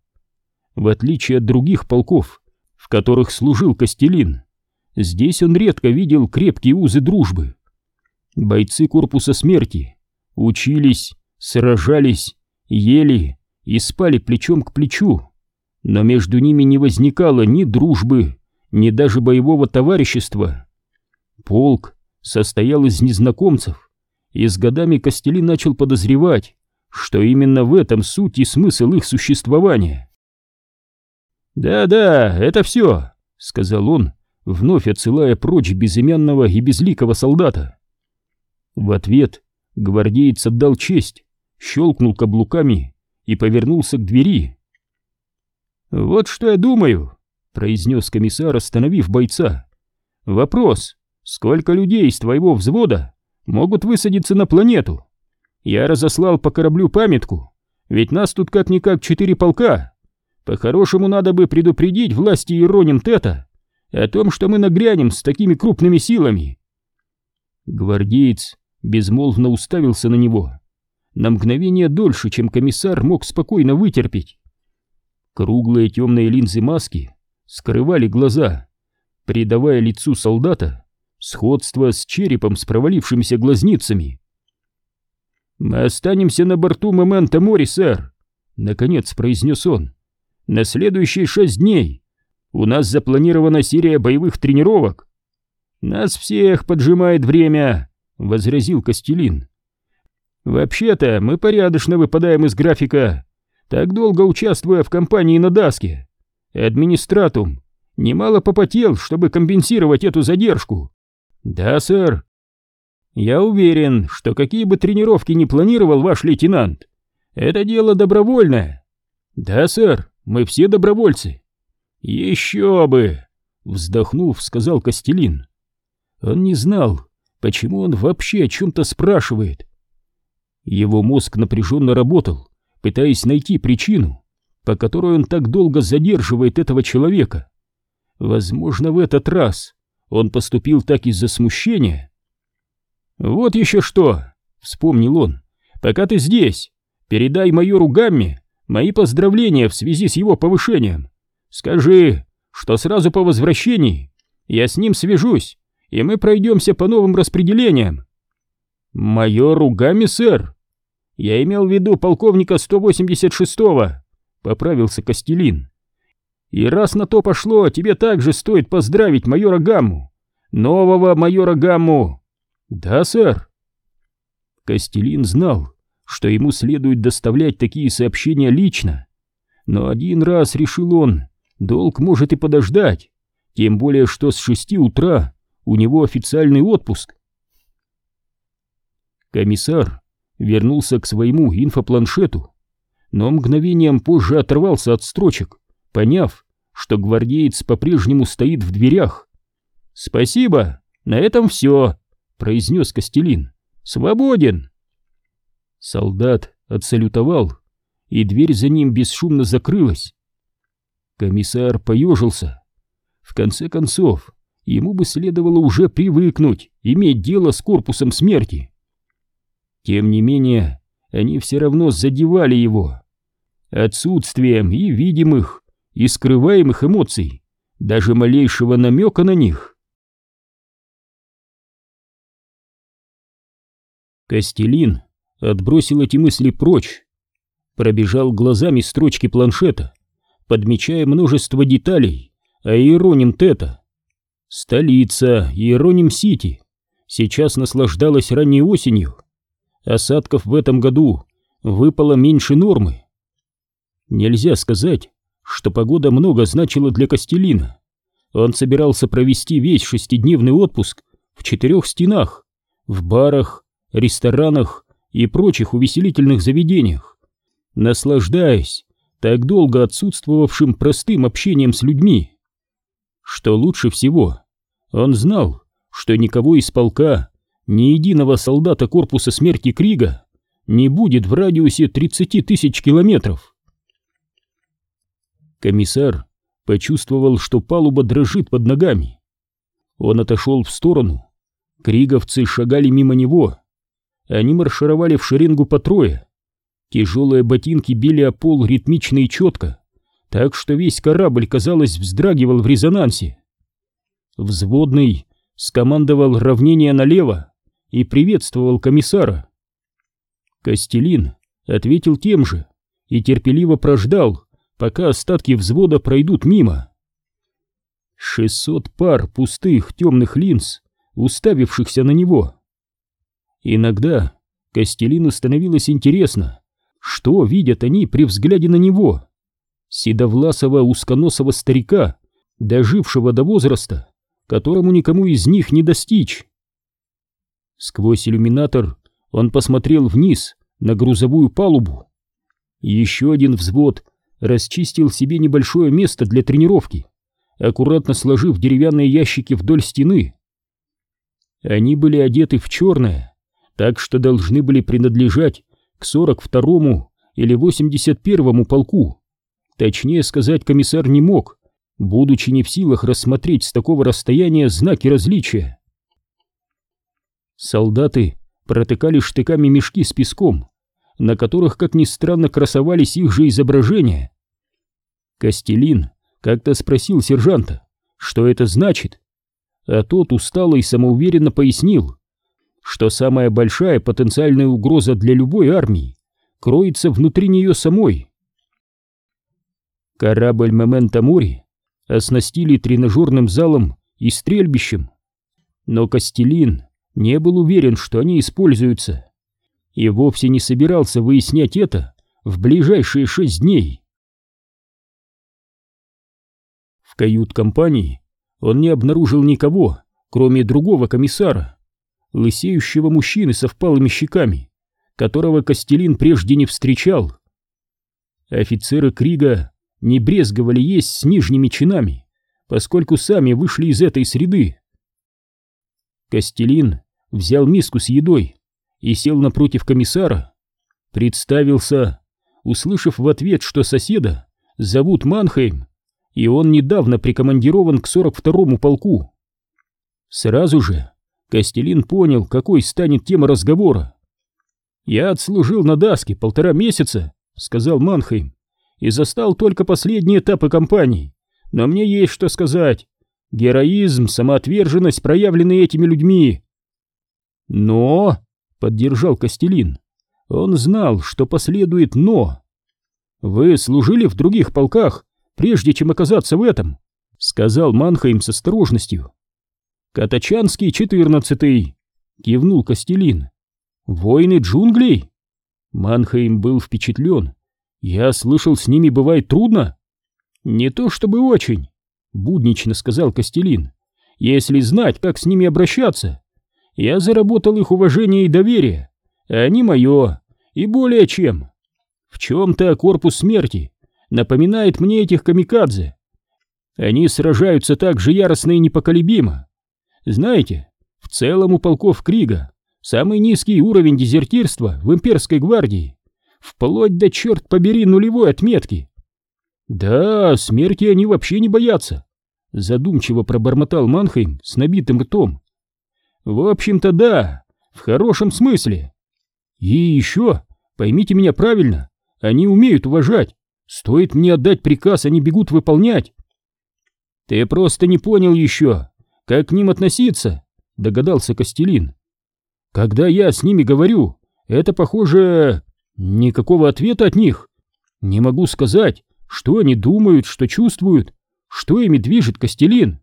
В отличие от других полков, в которых служил Костелин, здесь он редко видел крепкие узы дружбы. Бойцы корпуса смерти учились, сражались, ели и спали плечом к плечу, но между ними не возникало ни дружбы, ни даже боевого товарищества. Полк состоял из незнакомцев, и с годами Костели начал подозревать, что именно в этом суть и смысл их существования. «Да-да, это все», — сказал он, вновь отсылая прочь безымянного и безликого солдата. В ответ гвардеец отдал честь, щелкнул каблуками и повернулся к двери. «Вот что я думаю», — произнес комиссар, остановив бойца. «Вопрос, сколько людей из твоего взвода могут высадиться на планету? Я разослал по кораблю памятку, ведь нас тут как-никак четыре полка. По-хорошему надо бы предупредить власти Ироним Тета о том, что мы нагрянем с такими крупными силами». Гвардеец безмолвно уставился на него на мгновение дольше, чем комиссар мог спокойно вытерпеть. Круглые темные линзы маски скрывали глаза, придавая лицу солдата сходство с черепом с провалившимися глазницами. «Мы останемся на борту Момента Мори, сэр», — наконец произнес он. «На следующие шесть дней у нас запланирована серия боевых тренировок». «Нас всех поджимает время», — возразил Костелин. Вообще-то мы порядочно выпадаем из графика, так долго участвуя в кампании на Даске. Администратум немало попотел, чтобы компенсировать эту задержку. Да, сэр. Я уверен, что какие бы тренировки ни планировал ваш лейтенант, это дело добровольное. Да, сэр, мы все добровольцы. Еще бы, вздохнув, сказал Костелин. Он не знал, почему он вообще о чем-то спрашивает. Его мозг напряженно работал, пытаясь найти причину, по которой он так долго задерживает этого человека. Возможно, в этот раз он поступил так из-за смущения. «Вот еще что!» — вспомнил он. «Пока ты здесь, передай майору Гамме мои поздравления в связи с его повышением. Скажи, что сразу по возвращении я с ним свяжусь, и мы пройдемся по новым распределениям». «Майору Гамме, сэр?» «Я имел в виду полковника 186-го», — поправился Костелин. И раз на то пошло, тебе также стоит поздравить майора Гамму. Нового майора Гамму. Да, сэр. Костелин знал, что ему следует доставлять такие сообщения лично. Но один раз, решил он, долг может и подождать. Тем более, что с шести утра у него официальный отпуск. Комиссар вернулся к своему инфопланшету, но мгновением позже оторвался от строчек, поняв, что гвардеец по-прежнему стоит в дверях. «Спасибо, на этом все», — произнес Костелин. «Свободен». Солдат отсалютовал, и дверь за ним бесшумно закрылась. Комиссар поежился. В конце концов, ему бы следовало уже привыкнуть иметь дело с корпусом смерти. Тем не менее, они все равно задевали его. Отсутствием и видимых, и скрываемых эмоций, даже малейшего намека на них. Костелин отбросил эти мысли прочь, пробежал глазами строчки планшета, подмечая множество деталей, а Иероним Тета. Столица, Иероним-Сити, сейчас наслаждалась ранней осенью. Осадков в этом году выпало меньше нормы. Нельзя сказать, что погода много значила для Костелина. Он собирался провести весь шестидневный отпуск в четырех стенах, в барах, ресторанах и прочих увеселительных заведениях, наслаждаясь так долго отсутствовавшим простым общением с людьми. Что лучше всего, он знал, что никого из полка, ни единого солдата корпуса смерти Крига не будет в радиусе 30 тысяч километров. Комиссар почувствовал, что палуба дрожит под ногами. Он отошел в сторону. Криговцы шагали мимо него. Они маршировали в шеренгу по трое. Тяжелые ботинки били о пол ритмично и четко, так что весь корабль, казалось, вздрагивал в резонансе. Взводный скомандовал равнение налево и приветствовал комиссара. Костелин ответил тем же и терпеливо прождал, пока остатки взвода пройдут мимо. Шестьсот пар пустых темных линз, уставившихся на него. Иногда Костелину становилось интересно, что видят они при взгляде на него. Седовласого узконосого старика, дожившего до возраста, которому никому из них не достичь. Сквозь иллюминатор он посмотрел вниз на грузовую палубу. Еще один взвод расчистил себе небольшое место для тренировки, аккуратно сложив деревянные ящики вдоль стены. Они были одеты в черное, так что должны были принадлежать к 42-му или 81-му полку. Точнее сказать комиссар не мог, будучи не в силах рассмотреть с такого расстояния знаки различия. Солдаты протыкали штыками мешки с песком, на которых, как ни странно, красовались их же изображения. Костелин как-то спросил сержанта, что это значит, а тот устало и самоуверенно пояснил, что самая большая потенциальная угроза для любой армии кроется внутри нее самой. Корабль «Мементо Мори» оснастили тренажерным залом и стрельбищем, но Костелин не был уверен, что они используются, и вовсе не собирался выяснять это в ближайшие шесть дней. В кают-компании он не обнаружил никого, кроме другого комиссара, лысеющего мужчины со впалыми щеками, которого Костелин прежде не встречал. Офицеры Крига не брезговали есть с нижними чинами, поскольку сами вышли из этой среды. Костелин взял миску с едой и сел напротив комиссара, представился, услышав в ответ, что соседа зовут Манхейм, и он недавно прикомандирован к 42-му полку. Сразу же Костелин понял, какой станет тема разговора. «Я отслужил на Даске полтора месяца», — сказал Манхейм, «и застал только последние этапы кампании. Но мне есть что сказать. Героизм, самоотверженность, проявленные этими людьми». «Но», — поддержал Костелин, — он знал, что последует «но». «Вы служили в других полках, прежде чем оказаться в этом», — сказал Манхейм с осторожностью. «Катачанский четырнадцатый», — кивнул Костелин. «Воины джунглей?» Манхейм был впечатлен. «Я слышал, с ними бывает трудно». «Не то чтобы очень», — буднично сказал Костелин. «Если знать, как с ними обращаться. Я заработал их уважение и доверие, а они мое, и более чем. В чем-то корпус смерти напоминает мне этих камикадзе. Они сражаются так же яростно и непоколебимо. Знаете, в целом у полков Крига самый низкий уровень дезертирства в имперской гвардии, вплоть до, черт побери, нулевой отметки. Да, смерти они вообще не боятся, задумчиво пробормотал Манхейм с набитым ртом. В общем-то, да, в хорошем смысле. И еще, поймите меня правильно, они умеют уважать. Стоит мне отдать приказ, они бегут выполнять. Ты просто не понял еще, как к ним относиться, догадался Костелин. Когда я с ними говорю, это похоже... Никакого ответа от них. Не могу сказать, что они думают, что чувствуют, что ими движет Костелин.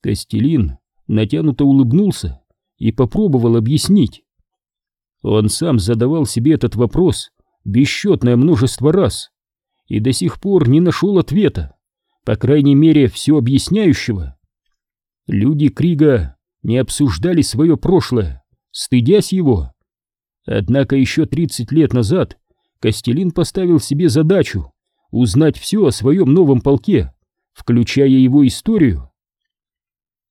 Костелин натянуто улыбнулся и попробовал объяснить. Он сам задавал себе этот вопрос бесчетное множество раз и до сих пор не нашел ответа, по крайней мере, все объясняющего. Люди Крига не обсуждали свое прошлое, стыдясь его. Однако еще 30 лет назад Костелин поставил себе задачу узнать все о своем новом полке, включая его историю.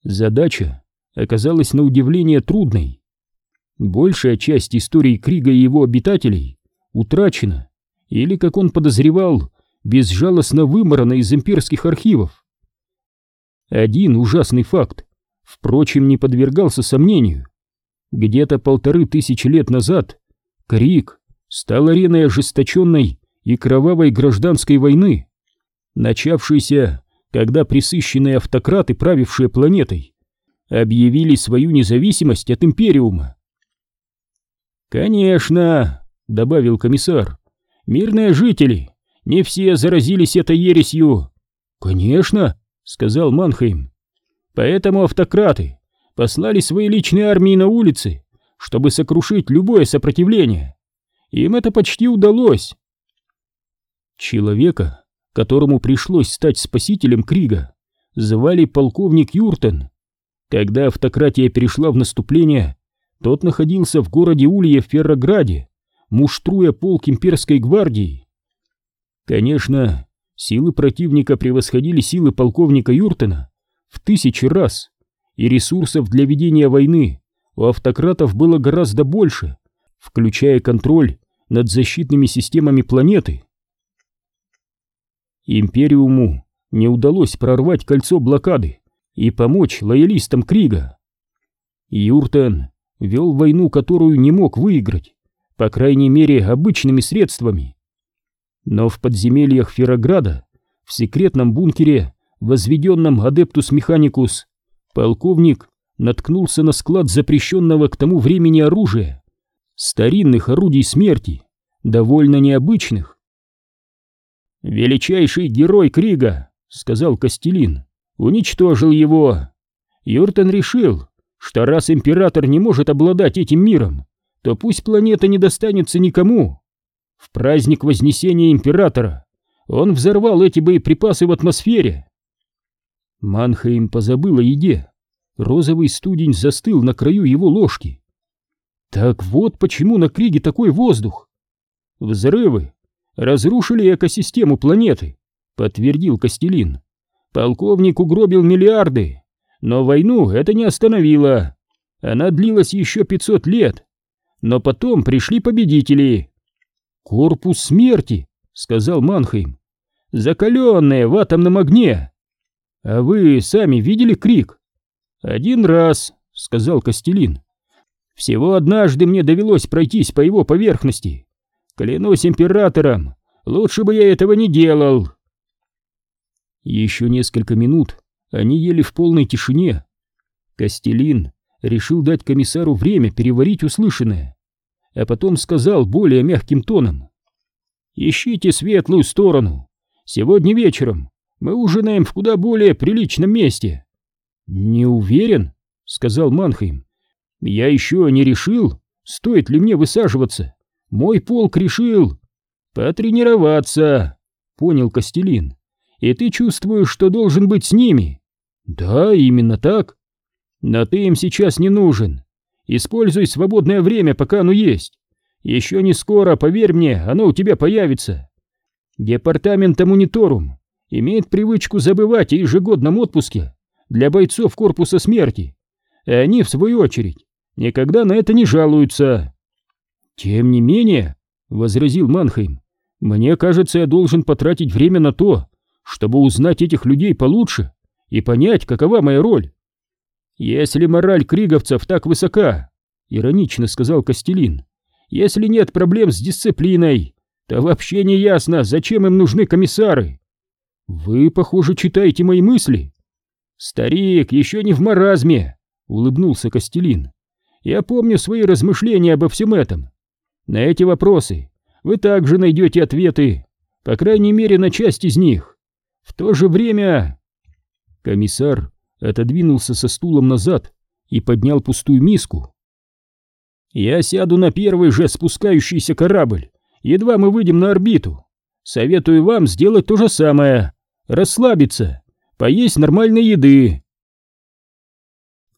Задача оказалась на удивление трудной. Большая часть истории Крига и его обитателей утрачена, или, как он подозревал, безжалостно выморана из имперских архивов. Один ужасный факт, впрочем, не подвергался сомнению. Где-то полторы тысячи лет назад Крик стал ареной ожесточенной и кровавой гражданской войны, начавшейся, когда присыщенные автократы, правившие планетой, объявили свою независимость от Империума. «Конечно», — добавил комиссар, — «мирные жители, не все заразились этой ересью». «Конечно», — сказал Манхейм. «Поэтому автократы послали свои личные армии на улицы, чтобы сокрушить любое сопротивление. Им это почти удалось. Человека, которому пришлось стать спасителем Крига, звали полковник Юртен. Когда автократия перешла в наступление, тот находился в городе Улье в Феррограде, муштруя полк имперской гвардии. Конечно, силы противника превосходили силы полковника Юртена в тысячи раз и ресурсов для ведения войны у автократов было гораздо больше, включая контроль над защитными системами планеты. Империуму не удалось прорвать кольцо блокады и помочь лоялистам Крига. Юртен вел войну, которую не мог выиграть, по крайней мере обычными средствами. Но в подземельях Ферограда, в секретном бункере, возведенном Адептус Механикус, полковник наткнулся на склад запрещенного к тому времени оружия, старинных орудий смерти, довольно необычных. «Величайший герой Крига», — сказал Костелин, — «уничтожил его. Юртон решил, что раз император не может обладать этим миром, то пусть планета не достанется никому. В праздник Вознесения Императора он взорвал эти боеприпасы в атмосфере, Манхейм позабыл о еде. розовый студень застыл на краю его ложки. Так вот почему на Криге такой воздух. Взрывы разрушили экосистему планеты, подтвердил Костелин. Полковник угробил миллиарды, но войну это не остановило. Она длилась еще 500 лет. Но потом пришли победители. «Корпус смерти», — сказал Манхейм. «Закаленные в атомном огне». «А вы сами видели крик?» «Один раз», — сказал Костелин. «Всего однажды мне довелось пройтись по его поверхности. Клянусь императором, лучше бы я этого не делал». Еще несколько минут они ели в полной тишине. Костелин решил дать комиссару время переварить услышанное, а потом сказал более мягким тоном. «Ищите светлую сторону. Сегодня вечером мы ужинаем в куда более приличном месте». «Не уверен», — сказал Манхейм. «Я еще не решил, стоит ли мне высаживаться. Мой полк решил потренироваться», — понял Костелин. «И ты чувствуешь, что должен быть с ними?» «Да, именно так. Но ты им сейчас не нужен. Используй свободное время, пока оно есть. Еще не скоро, поверь мне, оно у тебя появится. Департамент Амуниторум имеет привычку забывать о ежегодном отпуске для бойцов Корпуса Смерти, и они, в свою очередь, никогда на это не жалуются. Тем не менее, — возразил Манхейм, — мне кажется, я должен потратить время на то, чтобы узнать этих людей получше и понять, какова моя роль. Если мораль криговцев так высока, иронично сказал Костелин, если нет проблем с дисциплиной, то вообще не ясно, зачем им нужны комиссары. Вы, похоже, читаете мои мысли. Старик, еще не в маразме, улыбнулся Костелин. Я помню свои размышления обо всем этом. На эти вопросы вы также найдете ответы, по крайней мере, на часть из них. В то же время Комиссар отодвинулся со стулом назад и поднял пустую миску. «Я сяду на первый же спускающийся корабль, едва мы выйдем на орбиту. Советую вам сделать то же самое. Расслабиться, поесть нормальной еды».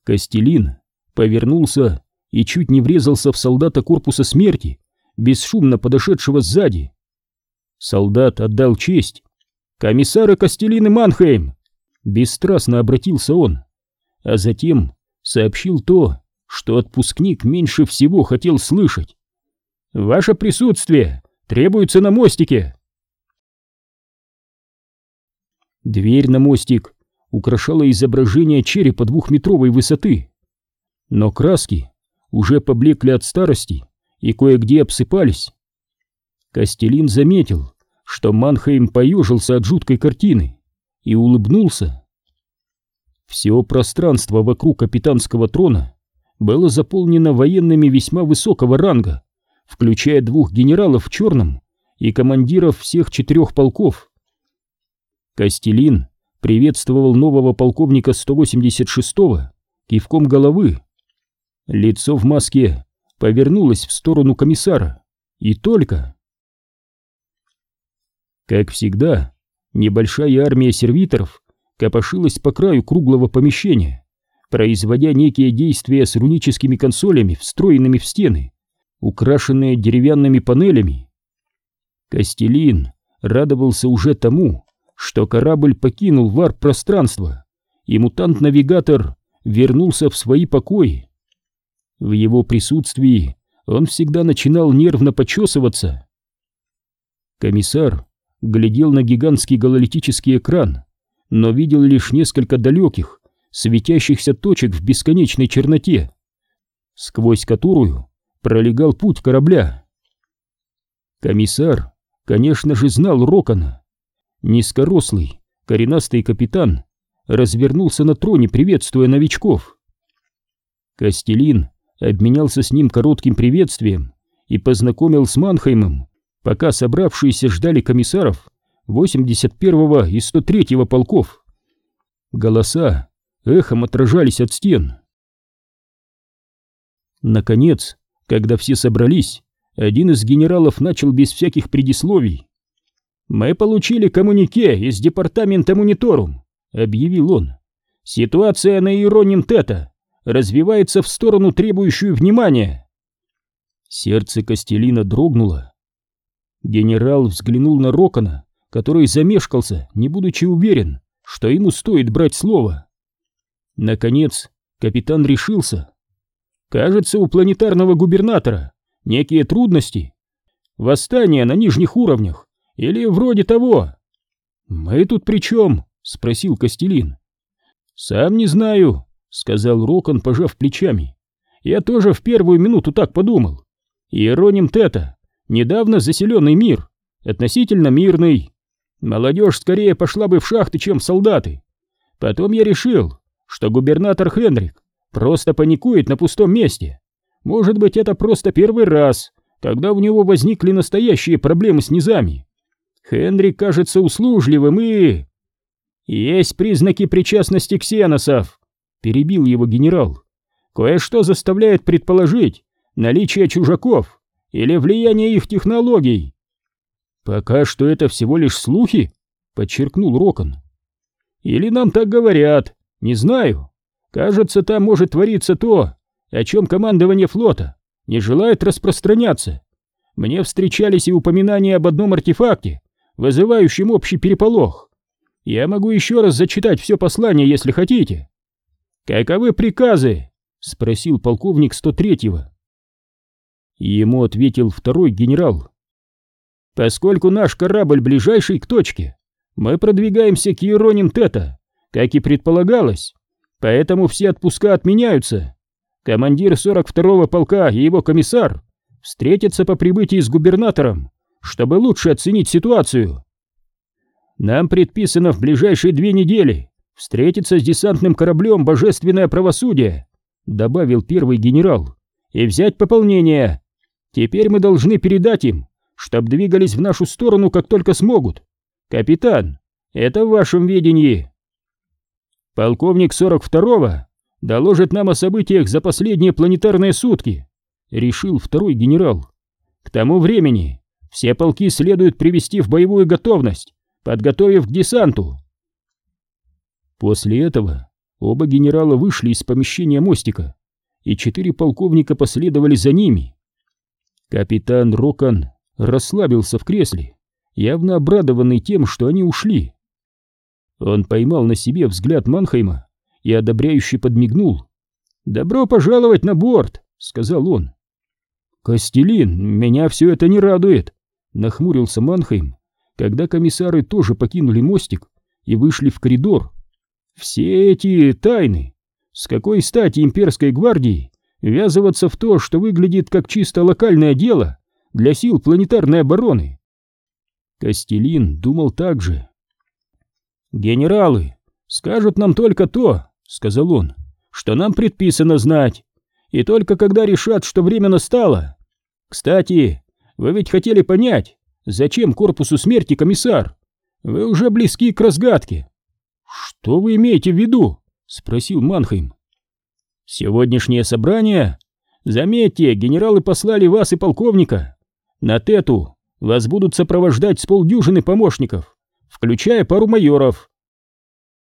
Костелин повернулся и чуть не врезался в солдата корпуса смерти, бесшумно подошедшего сзади. Солдат отдал честь. «Комиссары Костелин и Манхейм, Бесстрастно обратился он, а затем сообщил то, что отпускник меньше всего хотел слышать. «Ваше присутствие требуется на мостике!» Дверь на мостик украшала изображение черепа двухметровой высоты. Но краски уже поблекли от старости и кое-где обсыпались. Костелин заметил, что Манхейм поежился от жуткой картины и улыбнулся. Все пространство вокруг капитанского трона было заполнено военными весьма высокого ранга, включая двух генералов в черном и командиров всех четырех полков. Костелин приветствовал нового полковника 186-го кивком головы. Лицо в маске повернулось в сторону комиссара, и только. Как всегда, Небольшая армия сервиторов копошилась по краю круглого помещения, производя некие действия с руническими консолями, встроенными в стены, украшенные деревянными панелями. Костелин радовался уже тому, что корабль покинул варп-пространство, и мутант-навигатор вернулся в свои покои. В его присутствии он всегда начинал нервно почесываться. Комиссар глядел на гигантский гололитический экран, но видел лишь несколько далеких, светящихся точек в бесконечной черноте, сквозь которую пролегал путь корабля. Комиссар, конечно же, знал Рокона. Низкорослый, коренастый капитан развернулся на троне, приветствуя новичков. Костелин обменялся с ним коротким приветствием и познакомил с Манхаймом, пока собравшиеся ждали комиссаров 81-го и 103-го полков. Голоса эхом отражались от стен. Наконец, когда все собрались, один из генералов начал без всяких предисловий. «Мы получили коммунике из департамента Мониторум», — объявил он. Ситуация на Иероним Тета развивается в сторону, требующую внимания. Сердце Костелина дрогнуло. Генерал взглянул на Рокона, который замешкался, не будучи уверен, что ему стоит брать слово. Наконец, капитан решился. Кажется, у планетарного губернатора некие трудности. Восстание на нижних уровнях или вроде того. Мы тут при чем? Спросил Костелин. Сам не знаю, сказал Рокон, пожав плечами. Я тоже в первую минуту так подумал. Иероним Тета, недавно заселенный мир, относительно мирный. Молодежь скорее пошла бы в шахты, чем в солдаты. Потом я решил, что губернатор Хенрик просто паникует на пустом месте. Может быть, это просто первый раз, когда у него возникли настоящие проблемы с низами. Хенрик кажется услужливым и... Есть признаки причастности ксеносов, перебил его генерал. Кое-что заставляет предположить наличие чужаков или влияние их технологий. Пока что это всего лишь слухи, подчеркнул Рокон. Или нам так говорят, не знаю. Кажется, там может твориться то, о чем командование флота не желает распространяться. Мне встречались и упоминания об одном артефакте, вызывающем общий переполох. Я могу еще раз зачитать все послание, если хотите. Каковы приказы? Спросил полковник 103-го. Ему ответил второй генерал. Поскольку наш корабль ближайший к точке, мы продвигаемся к Иероним Тета, как и предполагалось, поэтому все отпуска отменяются. Командир 42-го полка и его комиссар встретятся по прибытии с губернатором, чтобы лучше оценить ситуацию. Нам предписано в ближайшие две недели встретиться с десантным кораблем «Божественное правосудие», добавил первый генерал, и взять пополнение. Теперь мы должны передать им, чтоб двигались в нашу сторону, как только смогут. Капитан, это в вашем ведении. Полковник 42-го доложит нам о событиях за последние планетарные сутки, решил второй генерал. К тому времени все полки следует привести в боевую готовность, подготовив к десанту. После этого оба генерала вышли из помещения мостика, и четыре полковника последовали за ними. Капитан Рокан расслабился в кресле, явно обрадованный тем, что они ушли. Он поймал на себе взгляд Манхейма и одобряюще подмигнул. «Добро пожаловать на борт!» — сказал он. «Костелин, меня все это не радует!» Нахмурился Манхейм, когда комиссары тоже покинули мостик и вышли в коридор. Все эти тайны. С какой стати имперской гвардии ввязываться в то, что выглядит как чисто локальное дело для сил планетарной обороны? Костелин думал так же. «Генералы скажут нам только то, — сказал он, — что нам предписано знать, и только когда решат, что время настало. Кстати, вы ведь хотели понять, зачем корпусу смерти комиссар? Вы уже близки к разгадке. Что вы имеете в виду? Спросил Манхейм. Сегодняшнее собрание? Заметьте, генералы послали вас и полковника. На Тету вас будут сопровождать с полдюжины помощников, включая пару майоров.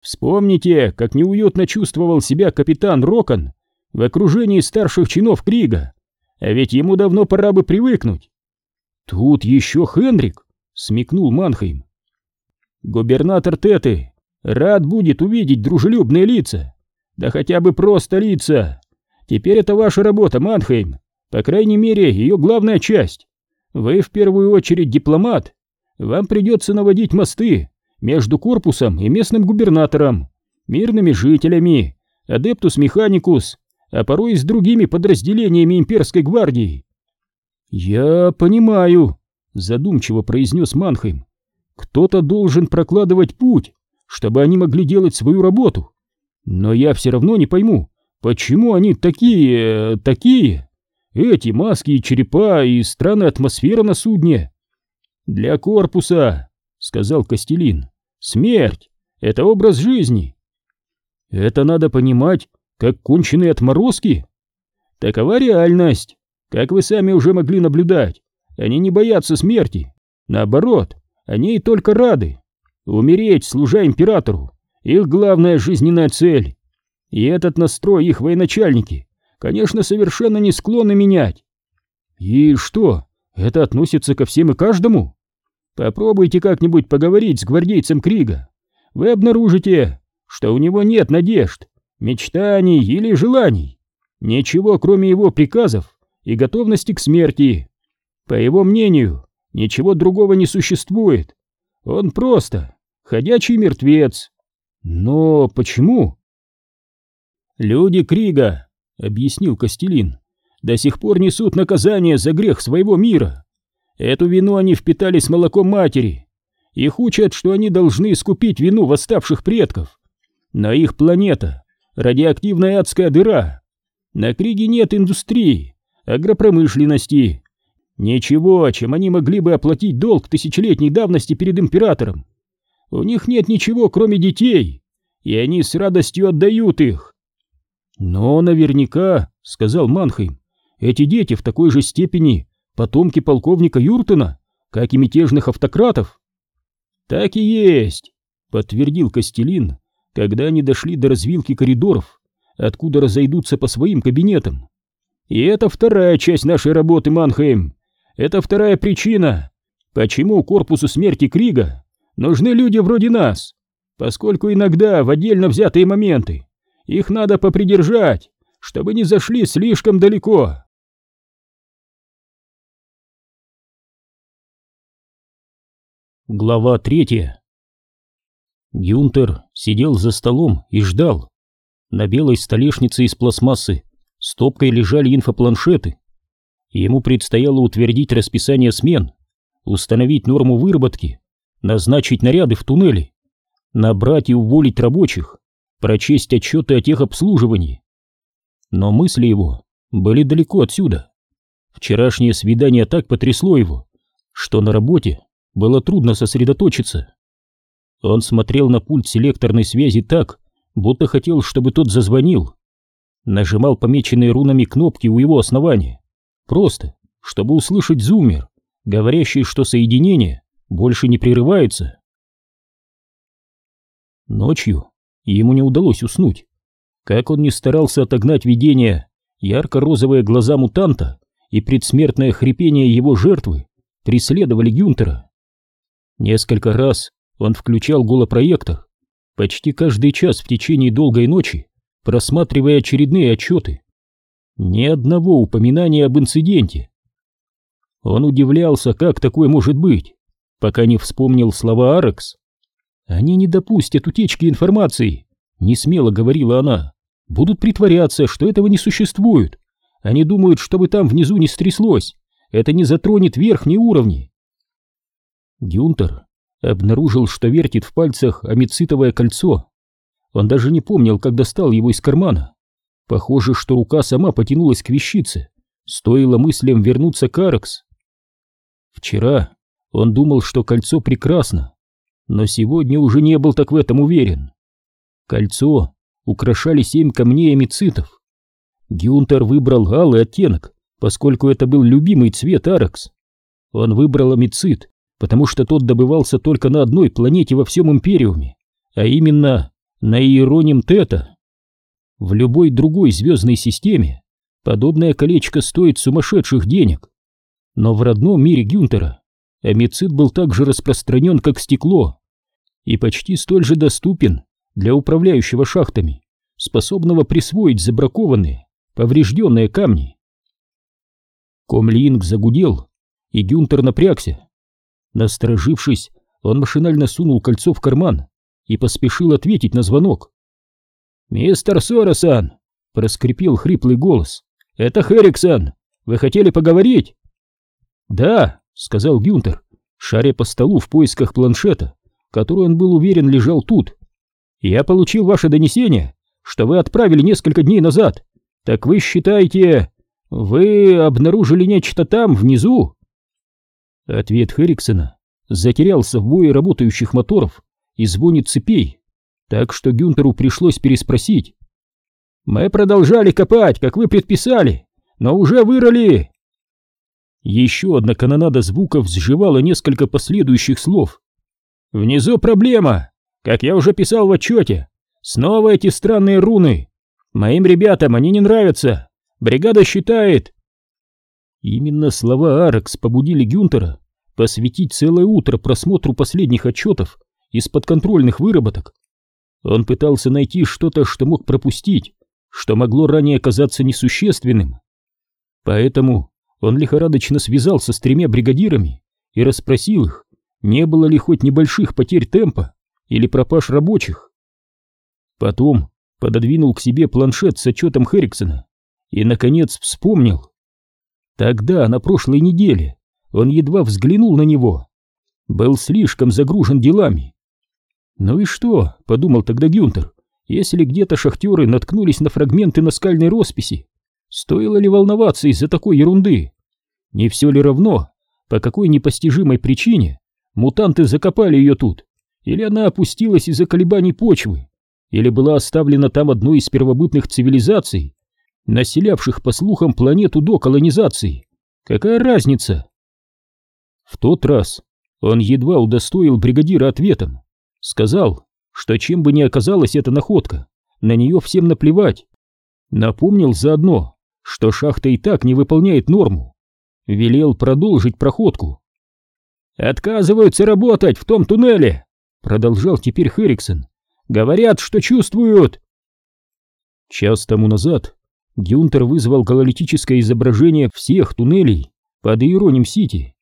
Вспомните, как неуютно чувствовал себя капитан Рокон в окружении старших чинов Крига, а ведь ему давно пора бы привыкнуть. «Тут еще Хенрик!» — смекнул Манхейм. «Губернатор Теты рад будет увидеть дружелюбные лица, да хотя бы просто лица. Теперь это ваша работа, Манхейм, по крайней мере, ее главная часть. Вы в первую очередь дипломат. Вам придется наводить мосты между корпусом и местным губернатором, мирными жителями, адептус механикус, а порой и с другими подразделениями имперской гвардии. «Я понимаю», — задумчиво произнес Манхейм. «Кто-то должен прокладывать путь, чтобы они могли делать свою работу. Но я все равно не пойму, почему они такие... такие? Эти маски и черепа и странная атмосфера на судне». «Для корпуса», — сказал Костелин, — «смерть — это образ жизни». «Это надо понимать, как конченые отморозки. Такова реальность». Как вы сами уже могли наблюдать, они не боятся смерти. Наоборот, они и только рады. Умереть, служа императору, их главная жизненная цель. И этот настрой их военачальники, конечно, совершенно не склонны менять. И что, это относится ко всем и каждому? Попробуйте как-нибудь поговорить с гвардейцем Крига. Вы обнаружите, что у него нет надежд, мечтаний или желаний. Ничего, кроме его приказов и готовности к смерти. По его мнению, ничего другого не существует. Он просто ходячий мертвец. Но почему? Люди Крига, объяснил Костелин, до сих пор несут наказание за грех своего мира. Эту вину они впитали с молоком матери. Их учат, что они должны искупить вину восставших предков. Но их планета — радиоактивная адская дыра. На Криге нет индустрии, агропромышленности. Ничего, чем они могли бы оплатить долг тысячелетней давности перед императором. У них нет ничего, кроме детей, и они с радостью отдают их. Но наверняка, — сказал Манхейм, — эти дети в такой же степени потомки полковника Юртона, как и мятежных автократов. Так и есть, — подтвердил Костелин, когда они дошли до развилки коридоров, откуда разойдутся по своим кабинетам. И это вторая часть нашей работы, Манхейм. Это вторая причина, почему корпусу смерти Крига нужны люди вроде нас, поскольку иногда в отдельно взятые моменты их надо попридержать, чтобы не зашли слишком далеко. Глава третья Гюнтер сидел за столом и ждал. На белой столешнице из пластмассы стопкой лежали инфопланшеты. Ему предстояло утвердить расписание смен, установить норму выработки, назначить наряды в туннеле, набрать и уволить рабочих, прочесть отчеты о техобслуживании. Но мысли его были далеко отсюда. Вчерашнее свидание так потрясло его, что на работе было трудно сосредоточиться. Он смотрел на пульт селекторной связи так, будто хотел, чтобы тот зазвонил. Нажимал помеченные рунами кнопки у его основания. Просто, чтобы услышать зуммер, говорящий, что соединение больше не прерывается. Ночью ему не удалось уснуть. Как он ни старался отогнать видение, ярко-розовые глаза мутанта и предсмертное хрипение его жертвы преследовали Гюнтера. Несколько раз он включал голопроектор, почти каждый час в течение долгой ночи, просматривая очередные отчеты. Ни одного упоминания об инциденте. Он удивлялся, как такое может быть, пока не вспомнил слова Арекс. «Они не допустят утечки информации», — не смело говорила она. «Будут притворяться, что этого не существует. Они думают, что бы там внизу не стряслось. Это не затронет верхние уровни». Гюнтер обнаружил, что вертит в пальцах амицитовое кольцо. Он даже не помнил, как достал его из кармана. Похоже, что рука сама потянулась к вещице. Стоило мыслям вернуться к Аракс. Вчера он думал, что кольцо прекрасно, но сегодня уже не был так в этом уверен. Кольцо украшали семь камней амицитов. Гюнтер выбрал алый оттенок, поскольку это был любимый цвет Аракс. Он выбрал амицит, потому что тот добывался только на одной планете во всем Империуме, а именно на Иероним Тета. В любой другой звездной системе подобное колечко стоит сумасшедших денег. Но в родном мире Гюнтера амицит был так же распространен, как стекло, и почти столь же доступен для управляющего шахтами, способного присвоить забракованные, поврежденные камни. Комлинг загудел, и Гюнтер напрягся. Насторожившись, он машинально сунул кольцо в карман и поспешил ответить на звонок. «Мистер Соросан!» — проскрипел хриплый голос. «Это Хэриксон! Вы хотели поговорить?» «Да», — сказал Гюнтер, шаря по столу в поисках планшета, который он был уверен лежал тут. «Я получил ваше донесение, что вы отправили несколько дней назад. Так вы считаете, вы обнаружили нечто там, внизу?» Ответ Херриксона затерялся в бое работающих моторов и звоне цепей, так что Гюнтеру пришлось переспросить. «Мы продолжали копать, как вы предписали, но уже вырыли!» Еще одна канонада звуков сживала несколько последующих слов. «Внизу проблема, как я уже писал в отчете. Снова эти странные руны. Моим ребятам они не нравятся. Бригада считает...» Именно слова Арекс побудили Гюнтера посвятить целое утро просмотру последних отчетов из подконтрольных выработок. Он пытался найти что-то, что мог пропустить, что могло ранее оказаться несущественным. Поэтому он лихорадочно связался с тремя бригадирами и расспросил их, не было ли хоть небольших потерь темпа или пропаж рабочих. Потом пододвинул к себе планшет с отчетом Херриксона и, наконец, вспомнил. Тогда, на прошлой неделе, он едва взглянул на него. Был слишком загружен делами. «Ну и что?» — подумал тогда Гюнтер. «Если где-то шахтеры наткнулись на фрагменты наскальной росписи, стоило ли волноваться из-за такой ерунды? Не все ли равно, по какой непостижимой причине мутанты закопали ее тут? Или она опустилась из-за колебаний почвы? Или была оставлена там одной из первобытных цивилизаций, населявших, по слухам, планету до колонизации? Какая разница?» В тот раз он едва удостоил бригадира ответом. Сказал, что чем бы ни оказалась эта находка, на нее всем наплевать. Напомнил заодно, что шахта и так не выполняет норму. Велел продолжить проходку. «Отказываются работать в том туннеле!» Продолжал теперь Херриксон. «Говорят, что чувствуют!» Час тому назад Гюнтер вызвал гололитическое изображение всех туннелей под Иероним-Сити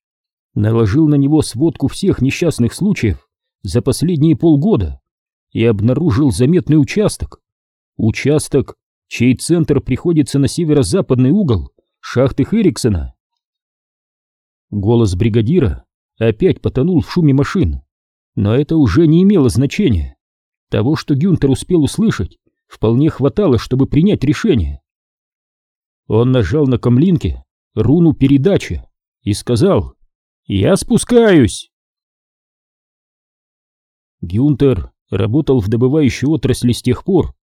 наложил на него сводку всех несчастных случаев за последние полгода и обнаружил заметный участок. Участок, чей центр приходится на северо-западный угол шахты Херриксона. Голос бригадира опять потонул в шуме машин, но это уже не имело значения. Того, что Гюнтер успел услышать, вполне хватало, чтобы принять решение. Он нажал на камлинке руну передачи и сказал я спускаюсь!» Гюнтер работал в добывающей отрасли с тех пор,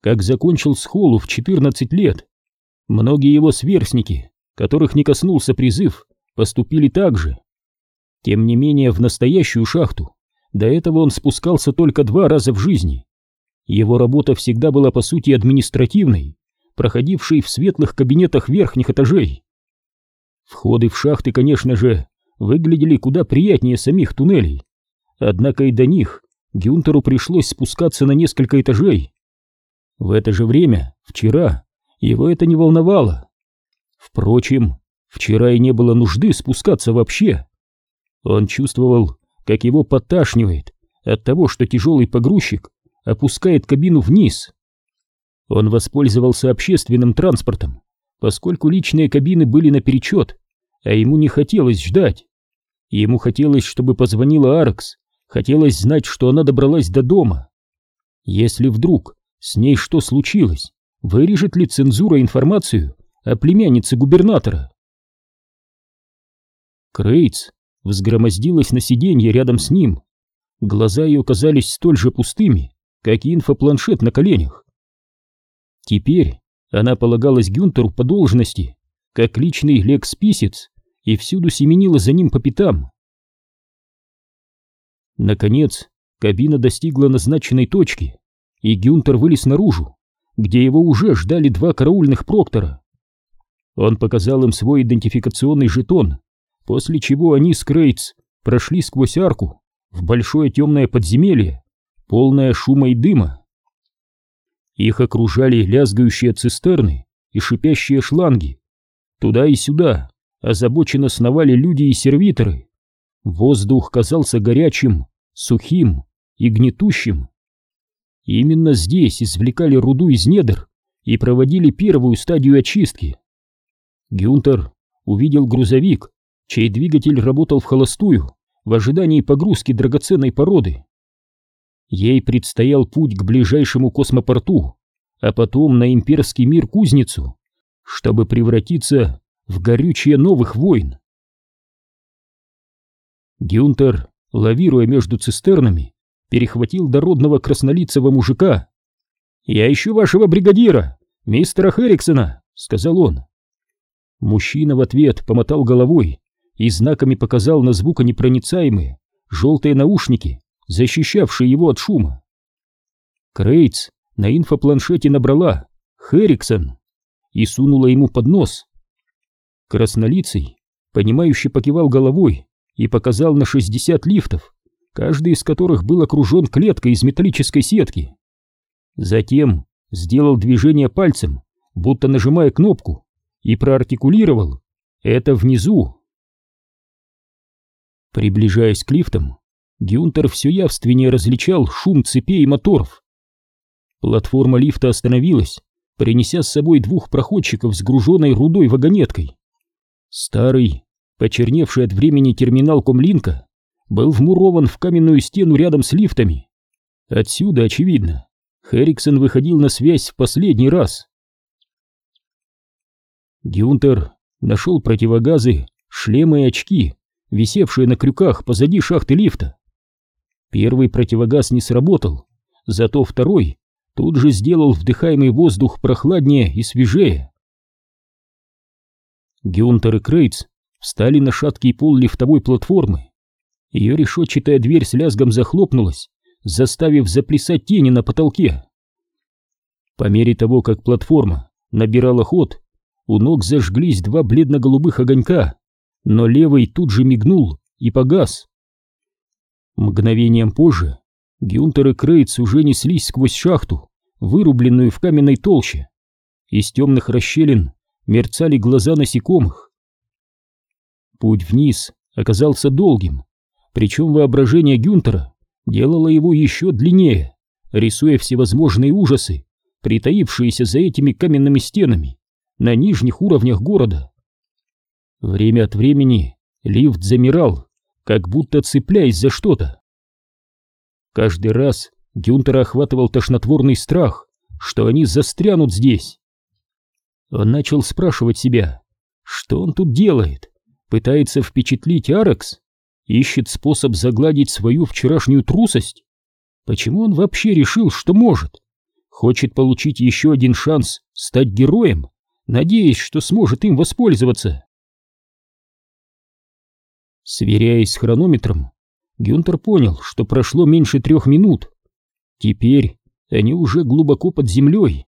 как закончил схолу в 14 лет. Многие его сверстники, которых не коснулся призыв, поступили так же. Тем не менее, в настоящую шахту до этого он спускался только два раза в жизни. Его работа всегда была по сути административной, проходившей в светлых кабинетах верхних этажей. Входы в шахты, конечно же, выглядели куда приятнее самих туннелей. Однако и до них Гюнтеру пришлось спускаться на несколько этажей. В это же время, вчера, его это не волновало. Впрочем, вчера и не было нужды спускаться вообще. Он чувствовал, как его подташнивает от того, что тяжелый погрузчик опускает кабину вниз. Он воспользовался общественным транспортом, поскольку личные кабины были наперечет, а ему не хотелось ждать. Ему хотелось, чтобы позвонила Аркс, хотелось знать, что она добралась до дома. Если вдруг с ней что случилось, вырежет ли цензура информацию о племяннице губернатора? Крейтс взгромоздилась на сиденье рядом с ним. Глаза ее казались столь же пустыми, как и инфопланшет на коленях. Теперь она полагалась Гюнтеру по должности, как личный лекс-писец, и всюду семенила за ним по пятам. Наконец, кабина достигла назначенной точки, и Гюнтер вылез наружу, где его уже ждали два караульных проктора. Он показал им свой идентификационный жетон, после чего они с Крейтс прошли сквозь арку в большое темное подземелье, полное шума и дыма. Их окружали лязгающие цистерны и шипящие шланги. Туда и сюда озабоченно сновали люди и сервиторы. Воздух казался горячим, сухим и гнетущим. Именно здесь извлекали руду из недр и проводили первую стадию очистки. Гюнтер увидел грузовик, чей двигатель работал в холостую в ожидании погрузки драгоценной породы. Ей предстоял путь к ближайшему космопорту, а потом на имперский мир кузницу, чтобы превратиться в горючее новых войн. Гюнтер, лавируя между цистернами, перехватил дородного краснолицего мужика. «Я ищу вашего бригадира, мистера Херриксона», — сказал он. Мужчина в ответ помотал головой и знаками показал на звуконепроницаемые желтые наушники, защищавшие его от шума. Крейтс на инфопланшете набрала Хериксон и сунула ему под нос. Краснолицый, понимающе покивал головой и показал на 60 лифтов, каждый из которых был окружен клеткой из металлической сетки. Затем сделал движение пальцем, будто нажимая кнопку, и проартикулировал «Это внизу». Приближаясь к лифтам, Гюнтер все явственнее различал шум цепей и моторов. Платформа лифта остановилась, принеся с собой двух проходчиков с груженной рудой вагонеткой. Старый, почерневший от времени терминал Комлинка, был вмурован в каменную стену рядом с лифтами. Отсюда, очевидно, Хэриксон выходил на связь в последний раз. Гюнтер нашел противогазы, шлемы и очки, висевшие на крюках позади шахты лифта. Первый противогаз не сработал, зато второй тут же сделал вдыхаемый воздух прохладнее и свежее. Гюнтер и Крейц встали на шаткий пол лифтовой платформы. Ее решетчатая дверь с лязгом захлопнулась, заставив заплясать тени на потолке. По мере того, как платформа набирала ход, у ног зажглись два бледно-голубых огонька, но левый тут же мигнул и погас. Мгновением позже Гюнтер и Крейц уже неслись сквозь шахту, вырубленную в каменной толще. Из темных расщелин мерцали глаза насекомых. Путь вниз оказался долгим, причем воображение Гюнтера делало его еще длиннее, рисуя всевозможные ужасы, притаившиеся за этими каменными стенами на нижних уровнях города. Время от времени лифт замирал, как будто цепляясь за что-то. Каждый раз Гюнтера охватывал тошнотворный страх, что они застрянут здесь. Он начал спрашивать себя, что он тут делает, пытается впечатлить Арекс, ищет способ загладить свою вчерашнюю трусость. Почему он вообще решил, что может? Хочет получить еще один шанс стать героем, надеясь, что сможет им воспользоваться. Сверяясь с хронометром, Гюнтер понял, что прошло меньше трех минут. Теперь они уже глубоко под землей.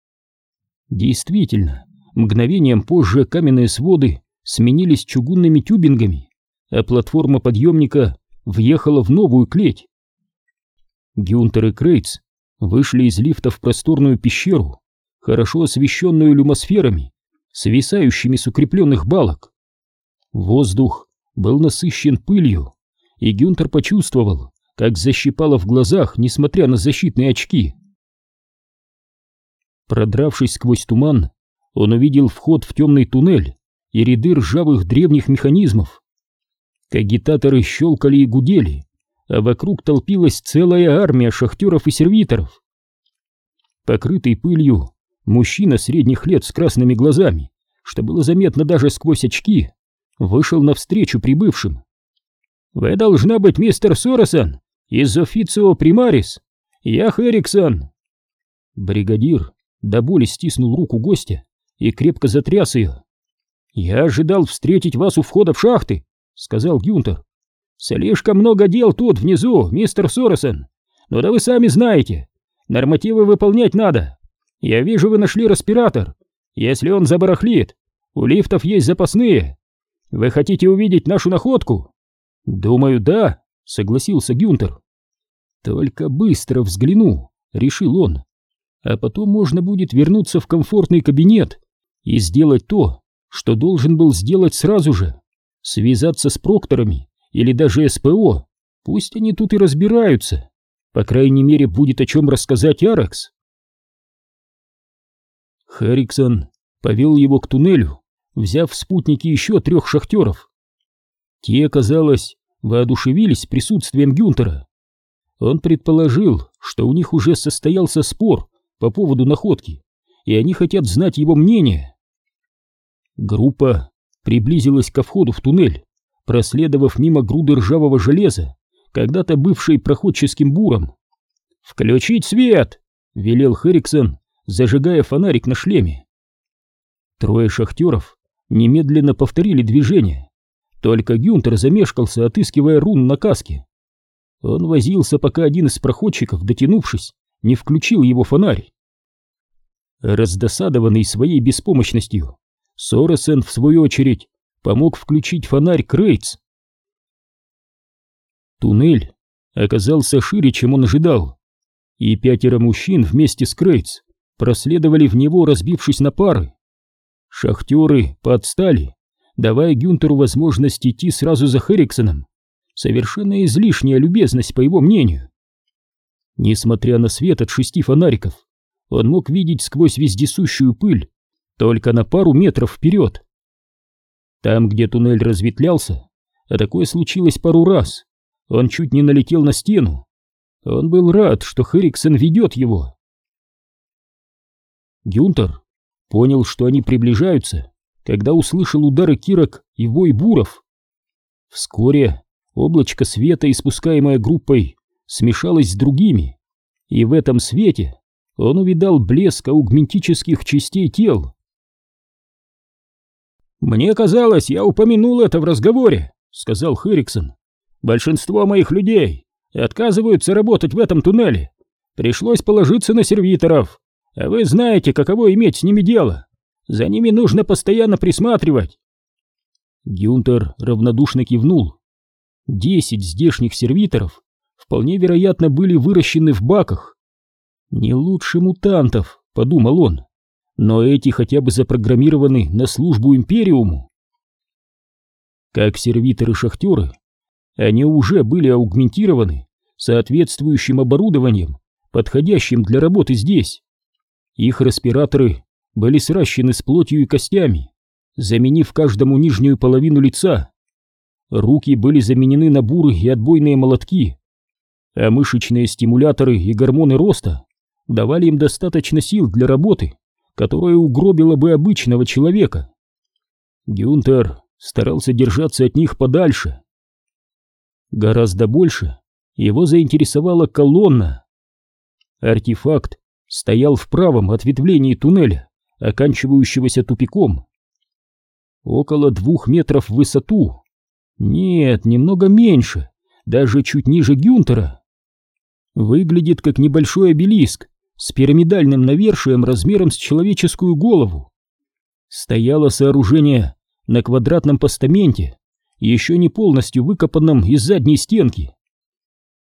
Действительно, мгновением позже каменные своды сменились чугунными тюбингами, а платформа подъемника въехала в новую клеть. Гюнтер и Крейц вышли из лифта в просторную пещеру, хорошо освещенную люмосферами, свисающими с укрепленных балок. Воздух был насыщен пылью, и Гюнтер почувствовал, как защипало в глазах, несмотря на защитные очки. Продравшись сквозь туман, он увидел вход в темный туннель и ряды ржавых древних механизмов. Кагитаторы щелкали и гудели, а вокруг толпилась целая армия шахтеров и сервиторов. Покрытый пылью, мужчина средних лет с красными глазами, что было заметно даже сквозь очки, вышел навстречу прибывшим. «Вы должна быть мистер Соросон из официо примарис. Я Хэриксон». Бригадир до боли стиснул руку гостя и крепко затряс ее. «Я ожидал встретить вас у входа в шахты», — сказал Гюнтер. «Слишком много дел тут, внизу, мистер Соросон. Но да вы сами знаете, нормативы выполнять надо. Я вижу, вы нашли респиратор. Если он забарахлит, у лифтов есть запасные. Вы хотите увидеть нашу находку?» «Думаю, да», — согласился Гюнтер. «Только быстро взгляну», — решил он а потом можно будет вернуться в комфортный кабинет и сделать то, что должен был сделать сразу же. Связаться с прокторами или даже СПО, пусть они тут и разбираются. По крайней мере, будет о чем рассказать Аракс. Хэриксон повел его к туннелю, взяв в спутники еще трех шахтеров. Те, казалось, воодушевились присутствием Гюнтера. Он предположил, что у них уже состоялся спор по поводу находки, и они хотят знать его мнение. Группа приблизилась ко входу в туннель, проследовав мимо груды ржавого железа, когда-то бывшей проходческим буром. «Включить свет!» — велел Хэриксон, зажигая фонарик на шлеме. Трое шахтеров немедленно повторили движение, только Гюнтер замешкался, отыскивая рун на каске. Он возился, пока один из проходчиков, дотянувшись, не включил его фонарь. Раздосадованный своей беспомощностью, Соросен, в свою очередь, помог включить фонарь Крейц. Туннель оказался шире, чем он ожидал, и пятеро мужчин вместе с Крейц проследовали в него, разбившись на пары. Шахтеры подстали, давая Гюнтеру возможность идти сразу за Херриксоном. Совершенно излишняя любезность, по его мнению. Несмотря на свет от шести фонариков, он мог видеть сквозь вездесущую пыль только на пару метров вперед. Там, где туннель разветвлялся, а такое случилось пару раз, он чуть не налетел на стену. Он был рад, что Херриксон ведет его. Гюнтер понял, что они приближаются, когда услышал удары кирок и вой буров. Вскоре облачко света, испускаемое группой, смешалось с другими, и в этом свете он увидал блеск аугментических частей тел. «Мне казалось, я упомянул это в разговоре», — сказал Хэрриксон. «Большинство моих людей отказываются работать в этом туннеле. Пришлось положиться на сервиторов. А вы знаете, каково иметь с ними дело. За ними нужно постоянно присматривать». Гюнтер равнодушно кивнул. Десять здешних сервиторов вполне вероятно были выращены в баках. Не лучше мутантов, подумал он но эти хотя бы запрограммированы на службу Империуму. Как сервиторы-шахтеры, они уже были аугментированы соответствующим оборудованием, подходящим для работы здесь. Их респираторы были сращены с плотью и костями, заменив каждому нижнюю половину лица. Руки были заменены на буры и отбойные молотки, а мышечные стимуляторы и гормоны роста давали им достаточно сил для работы которое угробило бы обычного человека. Гюнтер старался держаться от них подальше. Гораздо больше его заинтересовала колонна. Артефакт стоял в правом ответвлении туннеля, оканчивающегося тупиком. Около двух метров в высоту. Нет, немного меньше, даже чуть ниже Гюнтера. Выглядит как небольшой обелиск, с пирамидальным навершием размером с человеческую голову. Стояло сооружение на квадратном постаменте, еще не полностью выкопанном из задней стенки.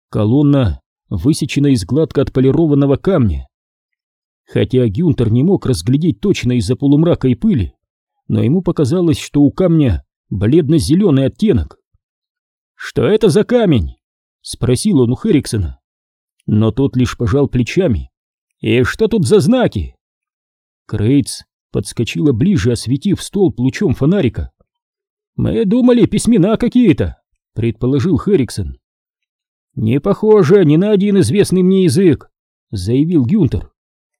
Колонна высечена из гладко отполированного камня. Хотя Гюнтер не мог разглядеть точно из-за полумрака и пыли, но ему показалось, что у камня бледно-зеленый оттенок. «Что это за камень?» — спросил он у Херриксона. Но тот лишь пожал плечами «И что тут за знаки?» Крейц подскочила ближе, осветив стол лучом фонарика. «Мы думали, письмена какие-то», — предположил Хэрриксон. «Не похоже ни на один известный мне язык», — заявил Гюнтер,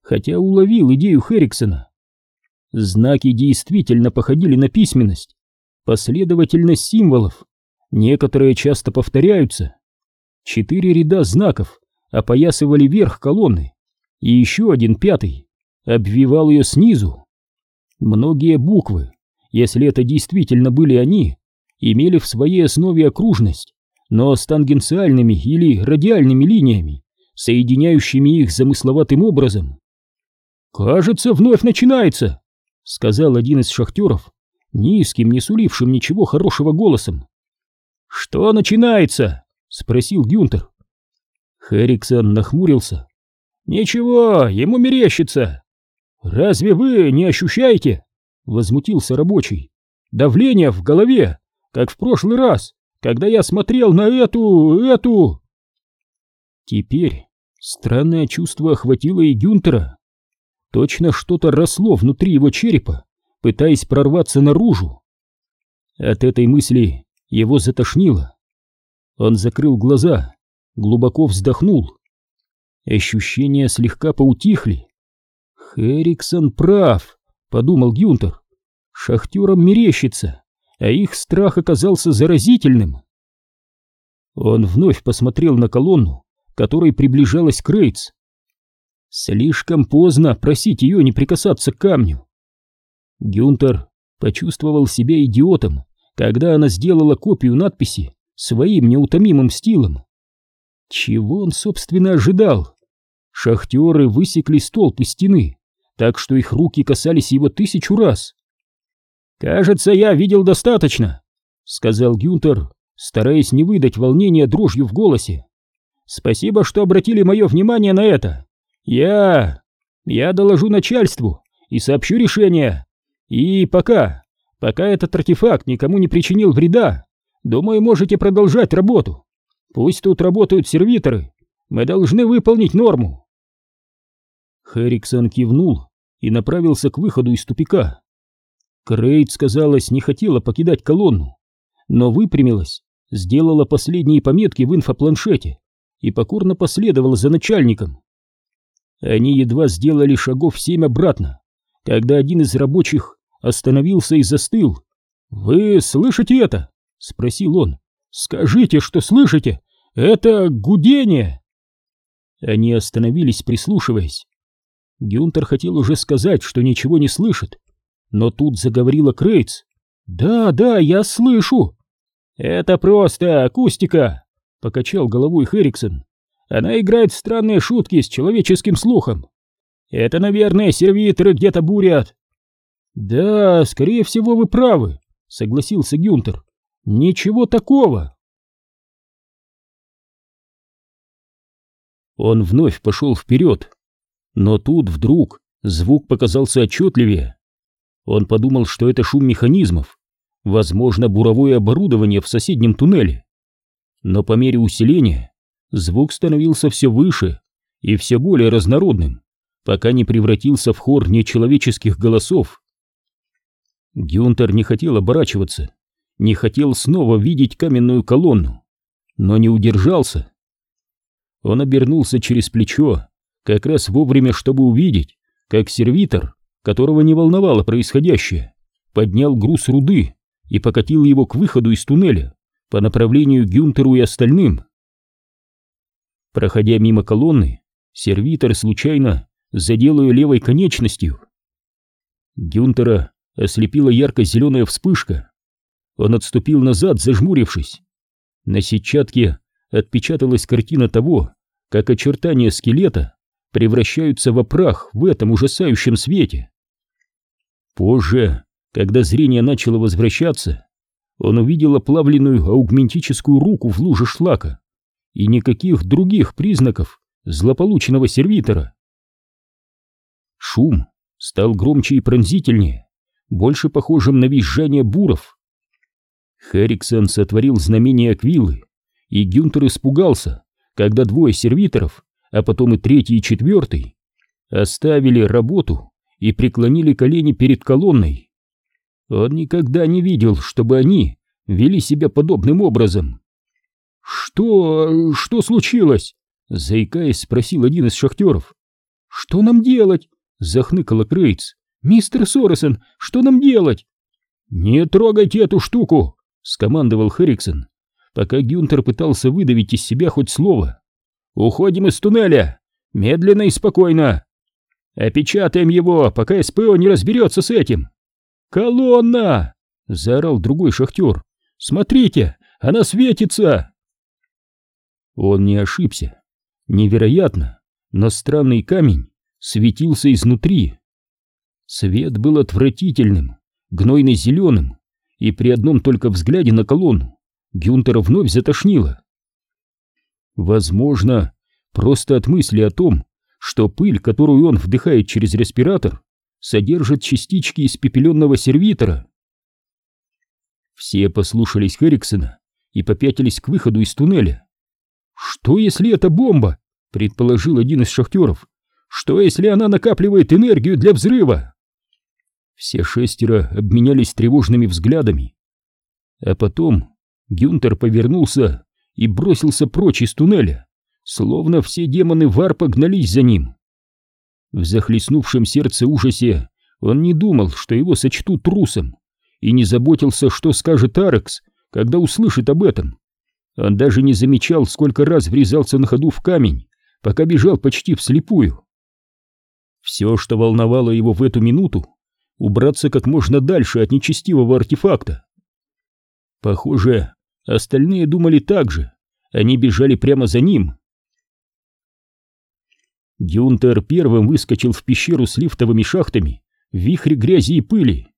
хотя уловил идею Хэрриксона. Знаки действительно походили на письменность, последовательность символов, некоторые часто повторяются. Четыре ряда знаков опоясывали верх колонны, и еще один пятый обвивал ее снизу. Многие буквы, если это действительно были они, имели в своей основе окружность, но с тангенциальными или радиальными линиями, соединяющими их замысловатым образом. «Кажется, вновь начинается», — сказал один из шахтеров, низким, не сулившим ничего хорошего голосом. «Что начинается?» — спросил Гюнтер. Хэрриксон нахмурился «Ничего, ему мерещится!» «Разве вы не ощущаете?» — возмутился рабочий. «Давление в голове, как в прошлый раз, когда я смотрел на эту... эту...» Теперь странное чувство охватило и Гюнтера. Точно что-то росло внутри его черепа, пытаясь прорваться наружу. От этой мысли его затошнило. Он закрыл глаза, глубоко вздохнул Ощущения слегка поутихли. «Хэриксон прав», — подумал Гюнтер. «Шахтерам мерещится, а их страх оказался заразительным». Он вновь посмотрел на колонну, которой приближалась Крейц. Слишком поздно просить ее не прикасаться к камню. Гюнтер почувствовал себя идиотом, когда она сделала копию надписи своим неутомимым стилом. Чего он, собственно, ожидал? Шахтеры высекли столб из стены, так что их руки касались его тысячу раз. «Кажется, я видел достаточно», — сказал Гюнтер, стараясь не выдать волнения дрожью в голосе. «Спасибо, что обратили мое внимание на это. Я... я доложу начальству и сообщу решение. И пока, пока этот артефакт никому не причинил вреда, думаю, можете продолжать работу. Пусть тут работают сервиторы. Мы должны выполнить норму». Хэриксон кивнул и направился к выходу из тупика. Крейт, сказалось, не хотела покидать колонну, но выпрямилась, сделала последние пометки в инфопланшете и покорно последовала за начальником. Они едва сделали шагов семь обратно, когда один из рабочих остановился и застыл. «Вы слышите это?» — спросил он. «Скажите, что слышите? Это гудение!» Они остановились, прислушиваясь. Гюнтер хотел уже сказать, что ничего не слышит, но тут заговорила Крейц. «Да, да, я слышу!» «Это просто акустика!» — покачал головой Хэриксон. «Она играет странные шутки с человеческим слухом. Это, наверное, сервиторы где-то бурят». «Да, скорее всего, вы правы», — согласился Гюнтер. «Ничего такого». Он вновь пошел вперед, но тут вдруг звук показался отчетливее. Он подумал, что это шум механизмов, возможно, буровое оборудование в соседнем туннеле. Но по мере усиления звук становился все выше и все более разнородным, пока не превратился в хор нечеловеческих голосов. Гюнтер не хотел оборачиваться, не хотел снова видеть каменную колонну, но не удержался. Он обернулся через плечо, как раз вовремя, чтобы увидеть, как сервитор, которого не волновало происходящее, поднял груз руды и покатил его к выходу из туннеля по направлению к Гюнтеру и остальным. Проходя мимо колонны, сервитор случайно задел ее левой конечностью. Гюнтера ослепила ярко-зеленая вспышка. Он отступил назад, зажмурившись. На сетчатке отпечаталась картина того, как очертания скелета превращаются в прах в этом ужасающем свете. Позже, когда зрение начало возвращаться, он увидел оплавленную аугментическую руку в луже шлака и никаких других признаков злополученного сервитора. Шум стал громче и пронзительнее, больше похожим на визжание буров. Хэриксон сотворил знамение Аквилы, и Гюнтер испугался, когда двое сервиторов, а потом и третий и четвертый, оставили работу и преклонили колени перед колонной. Он никогда не видел, чтобы они вели себя подобным образом. «Что... что случилось?» — заикаясь, спросил один из шахтеров. «Что нам делать?» — захныкала Крейц. «Мистер Соросон, что нам делать?» «Не трогайте эту штуку!» — скомандовал Хэриксон, пока Гюнтер пытался выдавить из себя хоть слово. «Уходим из туннеля! Медленно и спокойно! Опечатаем его, пока СПО не разберется с этим. Колонна! Заорал другой шахтер. Смотрите, она светится! Он не ошибся. Невероятно, но странный камень светился изнутри. Свет был отвратительным, гнойно-зеленым, и при одном только взгляде на колонну Гюнтера вновь затошнило. Возможно, просто от мысли о том, что пыль, которую он вдыхает через респиратор, содержит частички испепеленного сервитора. Все послушались Хэриксона и попятились к выходу из туннеля. «Что, если это бомба?» — предположил один из шахтеров. «Что, если она накапливает энергию для взрыва?» Все шестеро обменялись тревожными взглядами. А потом Гюнтер повернулся и бросился прочь из туннеля словно все демоны варпа гнались за ним. В захлестнувшем сердце ужасе он не думал, что его сочтут трусом, и не заботился, что скажет Арекс, когда услышит об этом. Он даже не замечал, сколько раз врезался на ходу в камень, пока бежал почти вслепую. Все, что волновало его в эту минуту, убраться как можно дальше от нечестивого артефакта. Похоже, остальные думали так же, они бежали прямо за ним, Гюнтер первым выскочил в пещеру с лифтовыми шахтами в вихре грязи и пыли.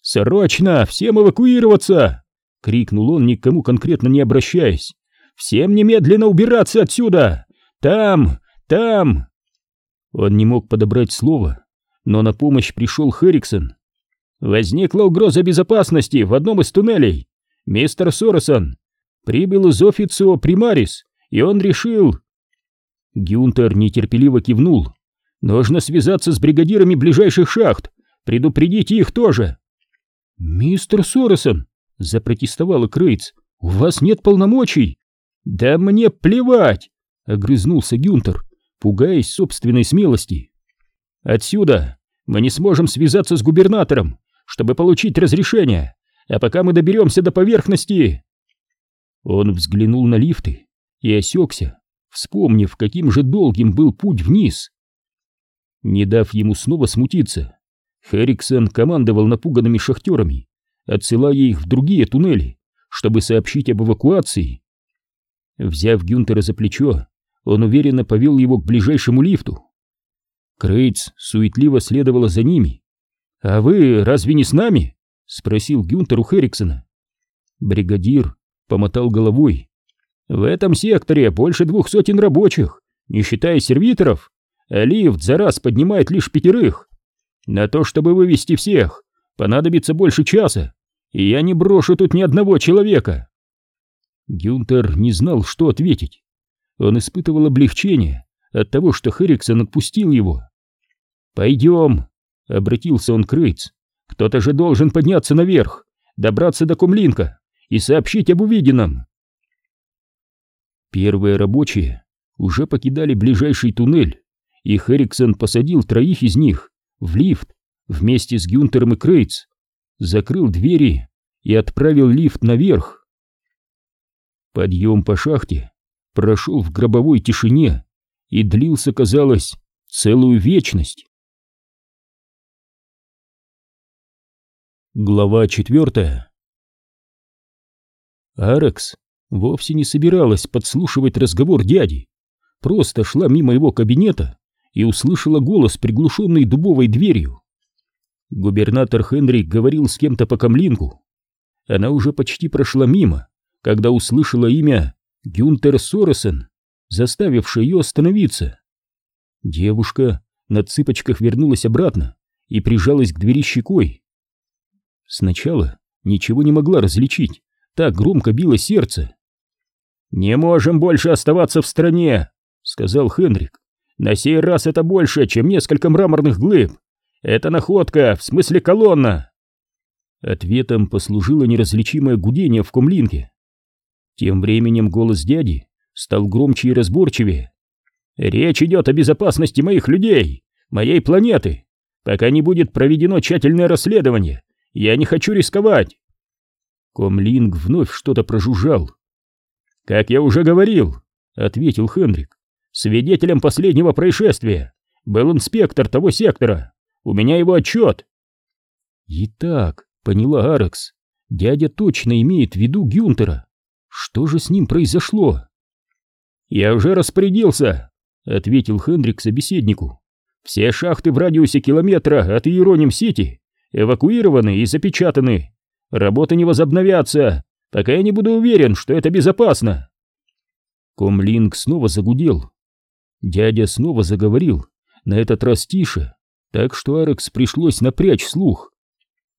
«Срочно! Всем эвакуироваться!» — крикнул он, никому конкретно не обращаясь. «Всем немедленно убираться отсюда! Там! Там!» Он не мог подобрать слово, но на помощь пришел Хэрриксон. «Возникла угроза безопасности в одном из туннелей. Мистер Соросон прибыл из официо Примарис, и он решил...» Гюнтер нетерпеливо кивнул. «Нужно связаться с бригадирами ближайших шахт, предупредите их тоже». «Мистер Соросон!» — запротестовала Крейц. «У вас нет полномочий!» «Да мне плевать!» — огрызнулся Гюнтер, пугаясь собственной смелости. «Отсюда мы не сможем связаться с губернатором, чтобы получить разрешение, а пока мы доберемся до поверхности...» Он взглянул на лифты и осекся, вспомнив, каким же долгим был путь вниз. Не дав ему снова смутиться, Хэрриксон командовал напуганными шахтерами, отсылая их в другие туннели, чтобы сообщить об эвакуации. Взяв Гюнтера за плечо, он уверенно повел его к ближайшему лифту. Крейц суетливо следовала за ними. «А вы разве не с нами?» — спросил Гюнтер у Хэрриксона. Бригадир помотал головой. «В этом секторе больше двух сотен рабочих, не считая сервиторов, а лифт за раз поднимает лишь пятерых. На то, чтобы вывести всех, понадобится больше часа, и я не брошу тут ни одного человека. Гюнтер не знал, что ответить. Он испытывал облегчение от того, что Хэрриксон отпустил его. «Пойдем», — обратился он к Рейц. «Кто-то же должен подняться наверх, добраться до Кумлинка и сообщить об увиденном». Первые рабочие уже покидали ближайший туннель, и Хэрриксон посадил троих из них в лифт вместе с Гюнтером и Крейц, закрыл двери и отправил лифт наверх. Подъем по шахте прошел в гробовой тишине и длился, казалось, целую вечность. Глава четвертая Арекс вовсе не собиралась подслушивать разговор дяди, просто шла мимо его кабинета и услышала голос, приглушенный дубовой дверью. Губернатор Хенрик говорил с кем-то по камлингу. Она уже почти прошла мимо, когда услышала имя Гюнтер Соросен, заставившее ее остановиться. Девушка на цыпочках вернулась обратно и прижалась к двери щекой. Сначала ничего не могла различить, так громко било сердце. «Не можем больше оставаться в стране», — сказал Хенрик. На сей раз это больше, чем несколько мраморных глыб. Это находка, в смысле колонна. Ответом послужило неразличимое гудение в комлинке. Тем временем голос дяди стал громче и разборчивее. «Речь идет о безопасности моих людей, моей планеты. Пока не будет проведено тщательное расследование, я не хочу рисковать». Комлинг вновь что-то прожужжал. «Как я уже говорил», — ответил Хенрик, Свидетелем последнего происшествия был инспектор того сектора. У меня его отчет. Итак, поняла Арекс, дядя точно имеет в виду Гюнтера. Что же с ним произошло? Я уже распорядился, ответил Хендрик собеседнику. Все шахты в радиусе километра от Иероним-Сити эвакуированы и запечатаны. Работы не возобновятся, пока я не буду уверен, что это безопасно. Комлинг снова загудел, Дядя снова заговорил, на этот раз тише, так что Арекс пришлось напрячь слух.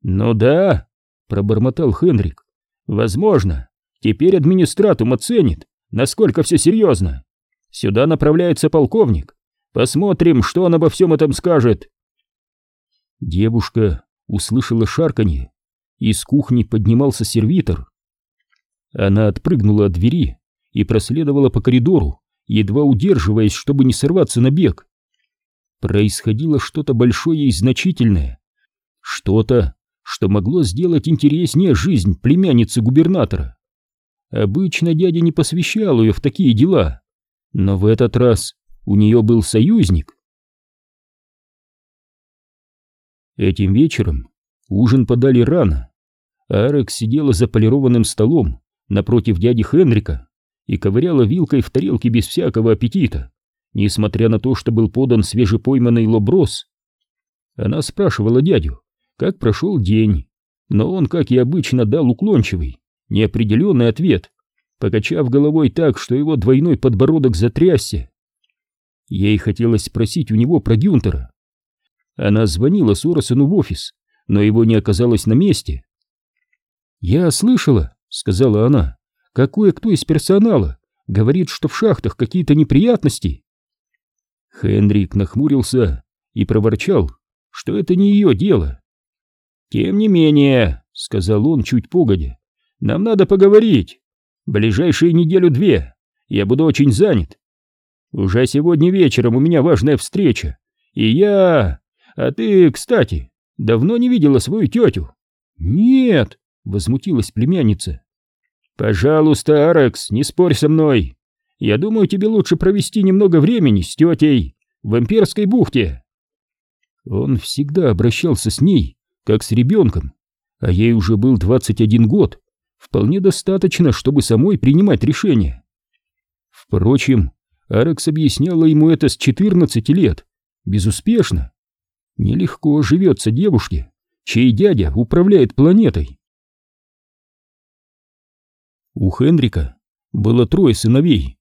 «Ну да», — пробормотал Хенрик, — «возможно, теперь администратум оценит, насколько все серьезно. Сюда направляется полковник. Посмотрим, что он обо всем этом скажет». Девушка услышала шарканье. Из кухни поднимался сервитор. Она отпрыгнула от двери и проследовала по коридору, едва удерживаясь, чтобы не сорваться на бег. Происходило что-то большое и значительное. Что-то, что могло сделать интереснее жизнь племянницы губернатора. Обычно дядя не посвящал ее в такие дела, но в этот раз у нее был союзник. Этим вечером ужин подали рано. Арек сидела за полированным столом напротив дяди Хенрика и ковыряла вилкой в тарелке без всякого аппетита, несмотря на то, что был подан свежепойманный лоброс. Она спрашивала дядю, как прошел день, но он, как и обычно, дал уклончивый, неопределенный ответ, покачав головой так, что его двойной подбородок затрясся. Ей хотелось спросить у него про Гюнтера. Она звонила Соросену в офис, но его не оказалось на месте. «Я слышала», — сказала она, — «кое-кто из персонала говорит, что в шахтах какие-то неприятности». Хенрик нахмурился и проворчал, что это не ее дело. «Тем не менее», — сказал он чуть погодя, — «нам надо поговорить. Ближайшие неделю-две я буду очень занят. Уже сегодня вечером у меня важная встреча, и я... А ты, кстати, давно не видела свою тетю?» «Нет», — возмутилась племянница. «Пожалуйста, Арекс, не спорь со мной. Я думаю, тебе лучше провести немного времени с тетей в Имперской бухте». Он всегда обращался с ней, как с ребенком, а ей уже был 21 год, вполне достаточно, чтобы самой принимать решения. Впрочем, Арекс объясняла ему это с 14 лет, безуспешно. Нелегко живется девушке, чей дядя управляет планетой. У Хенрика было трое сыновей.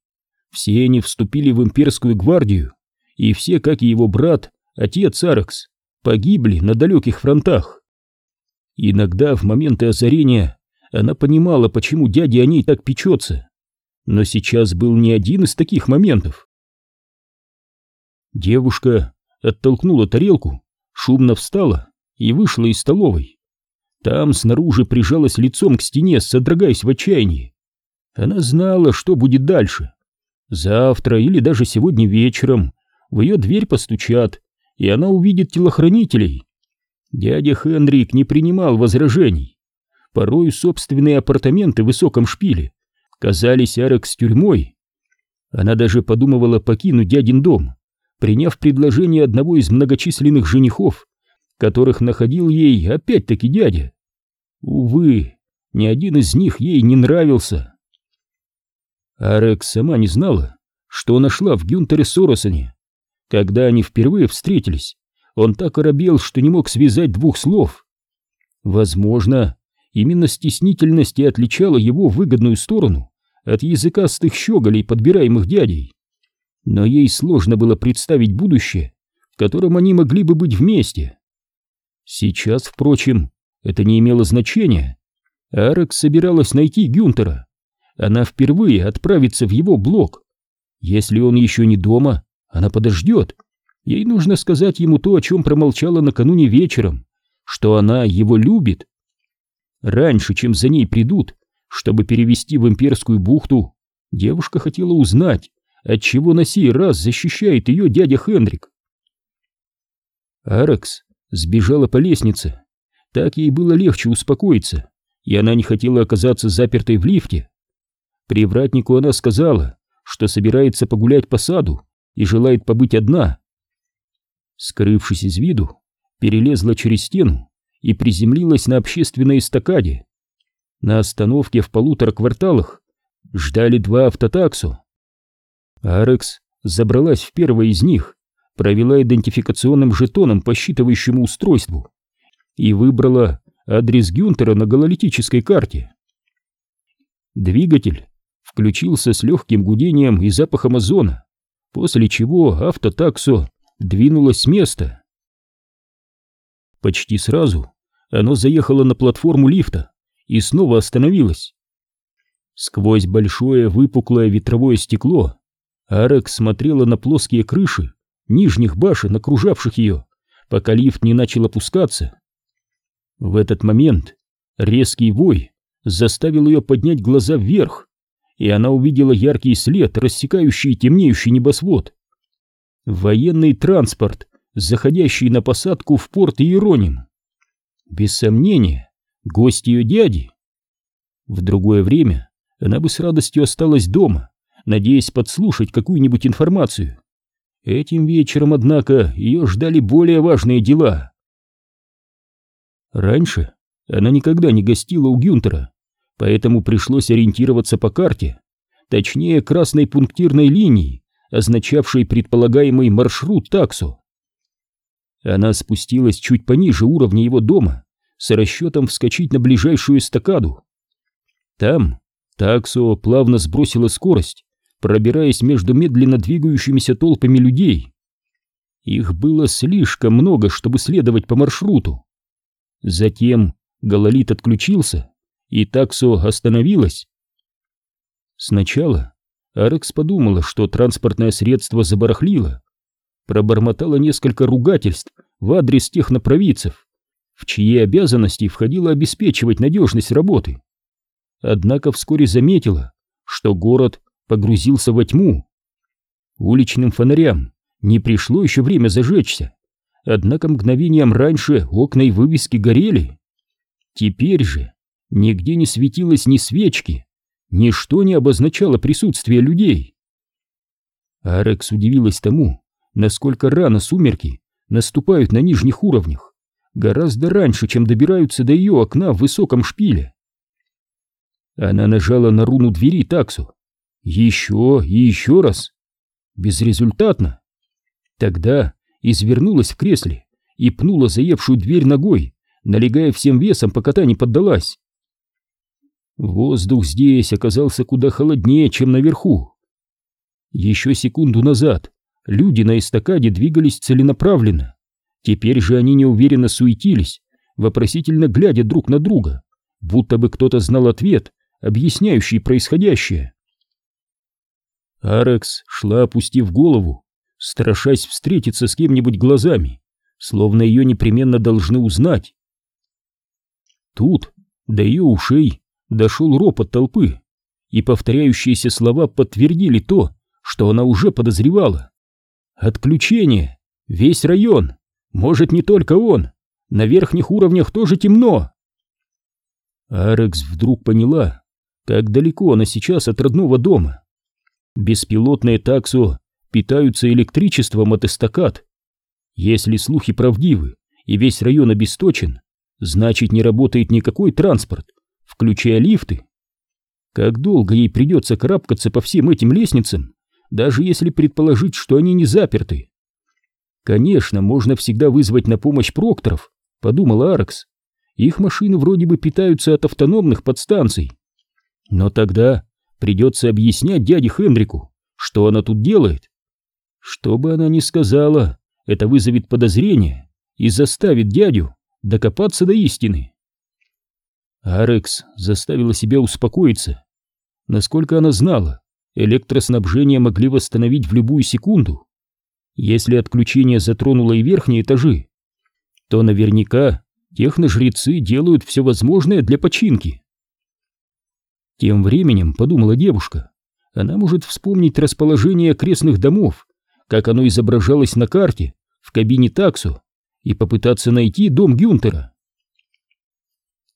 Все они вступили в имперскую гвардию, и все, как и его брат, отец Арекс, погибли на далеких фронтах. Иногда в моменты озарения она понимала, почему дядя о ней так печется, но сейчас был не один из таких моментов. Девушка оттолкнула тарелку, шумно встала и вышла из столовой. Там снаружи прижалась лицом к стене, содрогаясь в отчаянии. Она знала, что будет дальше. Завтра или даже сегодня вечером в ее дверь постучат, и она увидит телохранителей. Дядя Хенрик не принимал возражений. Порой собственные апартаменты в высоком шпиле казались Арекс тюрьмой. Она даже подумывала покинуть дядин дом, приняв предложение одного из многочисленных женихов, которых находил ей опять-таки дядя. Увы, ни один из них ей не нравился. Арекс сама не знала, что нашла в Гюнтере Соросоне. Когда они впервые встретились, он так оробел, что не мог связать двух слов. Возможно, именно стеснительность и отличала его выгодную сторону от языкастых щеголей, подбираемых дядей. Но ей сложно было представить будущее, в котором они могли бы быть вместе. Сейчас, впрочем, это не имело значения. Арекс собиралась найти Гюнтера. Она впервые отправится в его блок. Если он еще не дома, она подождет. Ей нужно сказать ему то, о чем промолчала накануне вечером, что она его любит. Раньше, чем за ней придут, чтобы перевести в имперскую бухту, девушка хотела узнать, отчего на сей раз защищает ее дядя Хендрик. Арекс сбежала по лестнице. Так ей было легче успокоиться, и она не хотела оказаться запертой в лифте. Привратнику она сказала, что собирается погулять по саду и желает побыть одна. Скрывшись из виду, перелезла через стену и приземлилась на общественной эстакаде. На остановке в полутора кварталах ждали два автотаксу. Арекс забралась в первое из них, провела идентификационным жетоном по считывающему устройству и выбрала адрес Гюнтера на гололитической карте. Двигатель включился с легким гудением и запахом озона после чего автотаксо двинулось с места. Почти сразу оно заехало на платформу лифта и снова остановилось. Сквозь большое выпуклое ветровое стекло Арек смотрела на плоские крыши нижних башен, окружавших ее, пока лифт не начал опускаться. В этот момент резкий вой заставил ее поднять глаза вверх и она увидела яркий след, рассекающий темнеющий небосвод. Военный транспорт, заходящий на посадку в порт Иероним. Без сомнения, гость ее дяди. В другое время она бы с радостью осталась дома, надеясь подслушать какую-нибудь информацию. Этим вечером, однако, ее ждали более важные дела. Раньше она никогда не гостила у Гюнтера, поэтому пришлось ориентироваться по карте, точнее красной пунктирной линии, означавшей предполагаемый маршрут таксу. Она спустилась чуть пониже уровня его дома с расчетом вскочить на ближайшую эстакаду. Там таксо плавно сбросила скорость, пробираясь между медленно двигающимися толпами людей. Их было слишком много, чтобы следовать по маршруту. Затем Гололит отключился, и таксо остановилась. Сначала Арекс подумала, что транспортное средство забарахлило, пробормотала несколько ругательств в адрес технопровидцев, в чьи обязанности входило обеспечивать надежность работы. Однако вскоре заметила, что город погрузился во тьму. Уличным фонарям не пришло еще время зажечься, однако мгновением раньше окна и вывески горели. Теперь же нигде не светилось ни свечки, ничто не обозначало присутствие людей. Арекс удивилась тому, насколько рано сумерки наступают на нижних уровнях, гораздо раньше, чем добираются до ее окна в высоком шпиле. Она нажала на руну двери таксу. Еще и еще раз. Безрезультатно. Тогда извернулась в кресле и пнула заевшую дверь ногой, налегая всем весом, пока та не поддалась. Воздух здесь оказался куда холоднее, чем наверху. Еще секунду назад люди на эстакаде двигались целенаправленно. Теперь же они неуверенно суетились, вопросительно глядя друг на друга, будто бы кто-то знал ответ, объясняющий происходящее. Арекс шла, опустив голову, страшась встретиться с кем-нибудь глазами, словно ее непременно должны узнать. Тут до ее ушей дошел ропот толпы, и повторяющиеся слова подтвердили то, что она уже подозревала. Отключение! Весь район! Может, не только он! На верхних уровнях тоже темно! Арекс вдруг поняла, как далеко она сейчас от родного дома. Беспилотные таксо питаются электричеством от эстакад. Если слухи правдивы и весь район обесточен, значит не работает никакой транспорт, включая лифты. Как долго ей придется карабкаться по всем этим лестницам, даже если предположить, что они не заперты? Конечно, можно всегда вызвать на помощь прокторов, подумала Аркс. Их машины вроде бы питаются от автономных подстанций. Но тогда придется объяснять дяде Хенрику, что она тут делает. Что бы она ни сказала, это вызовет подозрение и заставит дядю докопаться до истины. Арекс заставила себя успокоиться. Насколько она знала, электроснабжение могли восстановить в любую секунду. Если отключение затронуло и верхние этажи, то наверняка техножрецы делают все возможное для починки. Тем временем, подумала девушка, она может вспомнить расположение окрестных домов, как оно изображалось на карте в кабине таксу, и попытаться найти дом Гюнтера.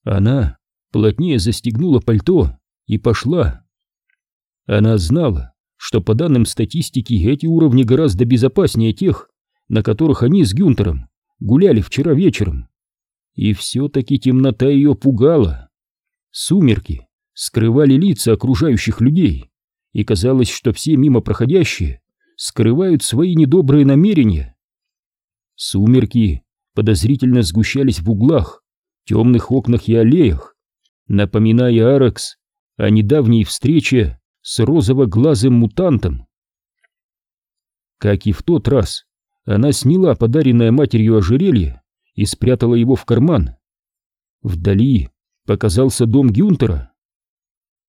Она плотнее застегнула пальто и пошла. Она знала, что по данным статистики эти уровни гораздо безопаснее тех, на которых они с Гюнтером гуляли вчера вечером. И все-таки темнота ее пугала. Сумерки скрывали лица окружающих людей, и казалось, что все мимо проходящие скрывают свои недобрые намерения. Сумерки подозрительно сгущались в углах, темных окнах и аллеях, напоминая Аракс о недавней встрече с розово-глазым мутантом. Как и в тот раз, она сняла подаренное матерью ожерелье и спрятала его в карман. Вдали показался дом Гюнтера.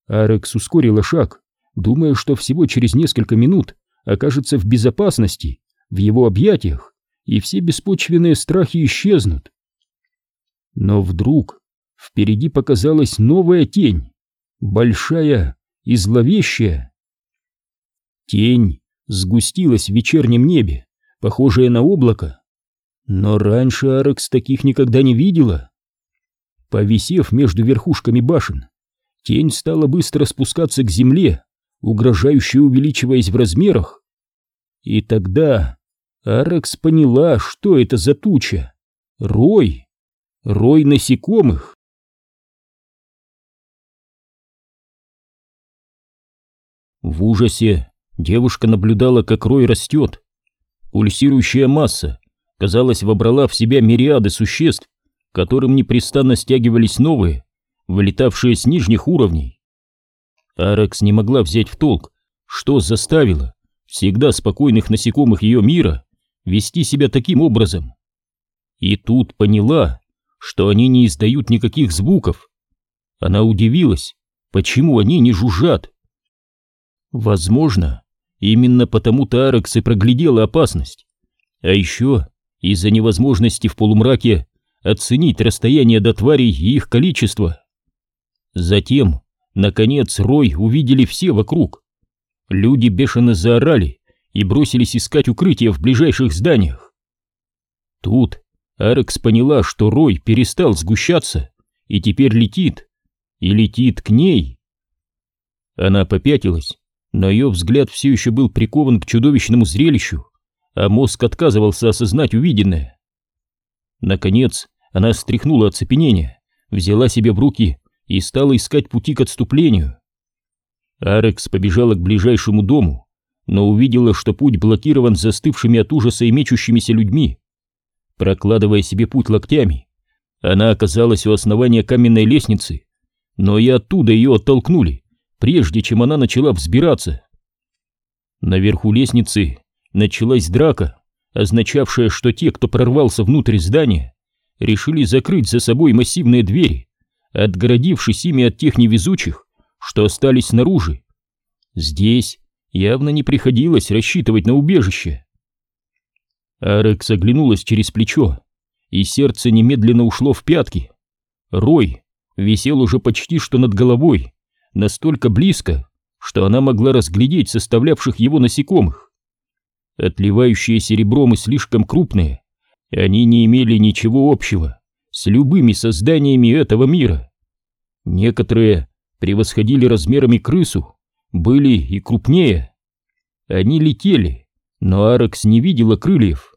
Арекс ускорила шаг, думая, что всего через несколько минут окажется в безопасности, в его объятиях, и все беспочвенные страхи исчезнут. Но вдруг впереди показалась новая тень, большая и зловещая. Тень сгустилась в вечернем небе, похожая на облако, но раньше Арекс таких никогда не видела. Повисев между верхушками башен, тень стала быстро спускаться к земле, угрожающе увеличиваясь в размерах. И тогда Арекс поняла, что это за туча. Рой. Рой насекомых. В ужасе девушка наблюдала, как рой растет. Пульсирующая масса, казалось, вобрала в себя мириады существ, которым непрестанно стягивались новые, вылетавшие с нижних уровней. Аракс не могла взять в толк, что заставило всегда спокойных насекомых ее мира вести себя таким образом. И тут поняла, что они не издают никаких звуков. Она удивилась, почему они не жужжат. Возможно, именно потому-то Аракс и проглядела опасность. А еще из-за невозможности в полумраке оценить расстояние до тварей и их количество. Затем, наконец, Рой увидели все вокруг. Люди бешено заорали и бросились искать укрытие в ближайших зданиях. Тут Арекс поняла, что Рой перестал сгущаться и теперь летит, и летит к ней. Она попятилась, но ее взгляд все еще был прикован к чудовищному зрелищу, а мозг отказывался осознать увиденное. Наконец, она стряхнула оцепенение, взяла себя в руки и стала искать пути к отступлению. Арекс побежала к ближайшему дому, но увидела, что путь блокирован застывшими от ужаса и мечущимися людьми. Прокладывая себе путь локтями, она оказалась у основания каменной лестницы, но и оттуда ее оттолкнули, прежде чем она начала взбираться. Наверху лестницы началась драка, означавшая, что те, кто прорвался внутрь здания, решили закрыть за собой массивные двери, отгородившись ими от тех невезучих, что остались снаружи. Здесь явно не приходилось рассчитывать на убежище. Арекс оглянулась через плечо, и сердце немедленно ушло в пятки. Рой висел уже почти что над головой, настолько близко, что она могла разглядеть составлявших его насекомых. Отливающие серебром и слишком крупные, они не имели ничего общего с любыми созданиями этого мира. Некоторые превосходили размерами крысу, были и крупнее. Они летели, но Аракс не видела крыльев.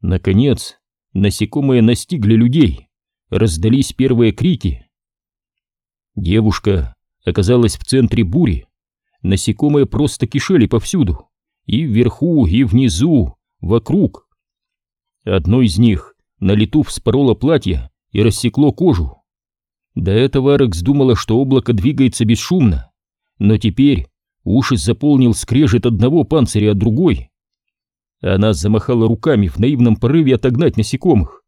Наконец, насекомые настигли людей, раздались первые крики. Девушка оказалась в центре бури. Насекомые просто кишели повсюду, и вверху, и внизу, вокруг. Одно из них на лету вспороло платье и рассекло кожу. До этого Арекс думала, что облако двигается бесшумно, но теперь уши заполнил скрежет одного панциря от другой. Она замахала руками в наивном порыве отогнать насекомых.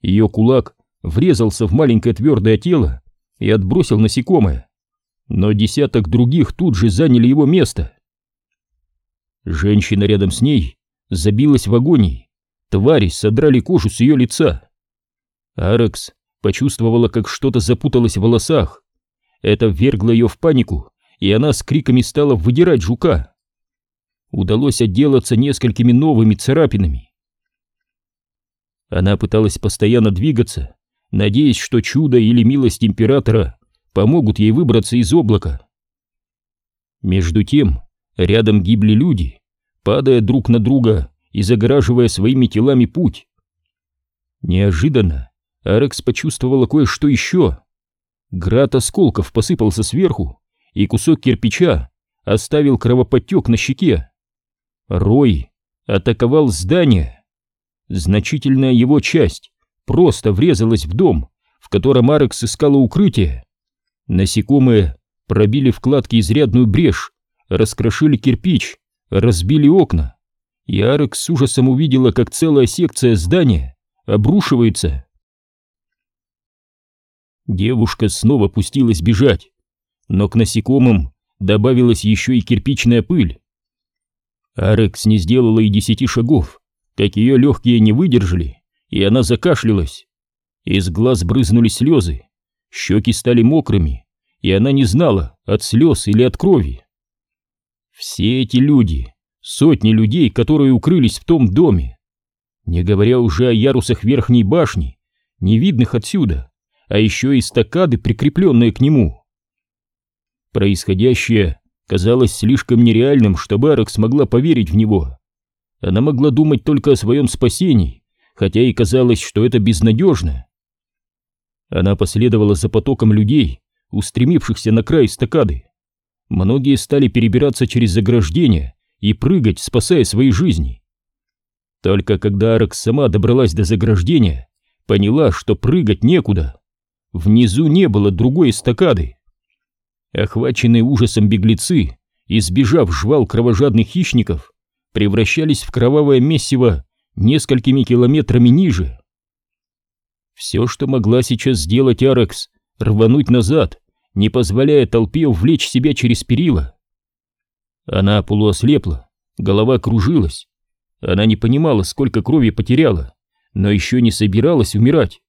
Ее кулак врезался в маленькое твердое тело и отбросил насекомое, но десяток других тут же заняли его место. Женщина рядом с ней забилась в агонии, твари содрали кожу с ее лица. Арекс почувствовала, как что-то запуталось в волосах. Это ввергло ее в панику, и она с криками стала выдирать жука. Удалось отделаться несколькими новыми царапинами. Она пыталась постоянно двигаться, надеясь, что чудо или милость императора помогут ей выбраться из облака. Между тем, рядом гибли люди, падая друг на друга и загораживая своими телами путь. Неожиданно Арекс почувствовала кое-что еще. Град осколков посыпался сверху, и кусок кирпича оставил кровоподтек на щеке. Рой атаковал здание. Значительная его часть просто врезалась в дом, в котором Арекс искала укрытие. Насекомые пробили вкладки изрядную брешь, раскрошили кирпич, разбили окна, Арекс с ужасом увидела, как целая секция здания обрушивается. Девушка снова пустилась бежать, но к насекомым добавилась еще и кирпичная пыль. Арекс не сделала и десяти шагов, как ее легкие не выдержали, и она закашлялась. Из глаз брызнули слезы, щеки стали мокрыми, и она не знала, от слез или от крови. Все эти люди, сотни людей, которые укрылись в том доме, не говоря уже о ярусах верхней башни, не видных отсюда, а еще и стакады, прикрепленные к нему. Происходящее казалось слишком нереальным, чтобы Арок смогла поверить в него. Она могла думать только о своем спасении, хотя и казалось, что это безнадежно. Она последовала за потоком людей, устремившихся на край стакады. многие стали перебираться через заграждения и прыгать, спасая свои жизни. Только когда Аракс сама добралась до заграждения, поняла, что прыгать некуда. Внизу не было другой эстакады. Охваченные ужасом беглецы, избежав жвал кровожадных хищников, превращались в кровавое месиво несколькими километрами ниже. Все, что могла сейчас сделать Арекс, рвануть назад, не позволяя толпе увлечь себя через перила. Она полуослепла, голова кружилась. Она не понимала, сколько крови потеряла, но еще не собиралась умирать.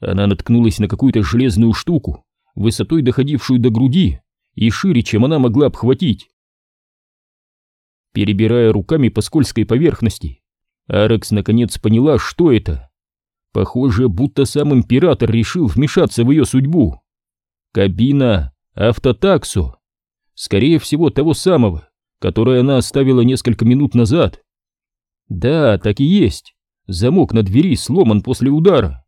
Она наткнулась на какую-то железную штуку, высотой доходившую до груди и шире, чем она могла обхватить. Перебирая руками по скользкой поверхности, Арекс наконец поняла, что это. Похоже, будто сам император решил вмешаться в ее судьбу. Кабина автотаксу. Скорее всего, того самого, которое она оставила несколько минут назад. Да, так и есть. Замок на двери сломан после удара.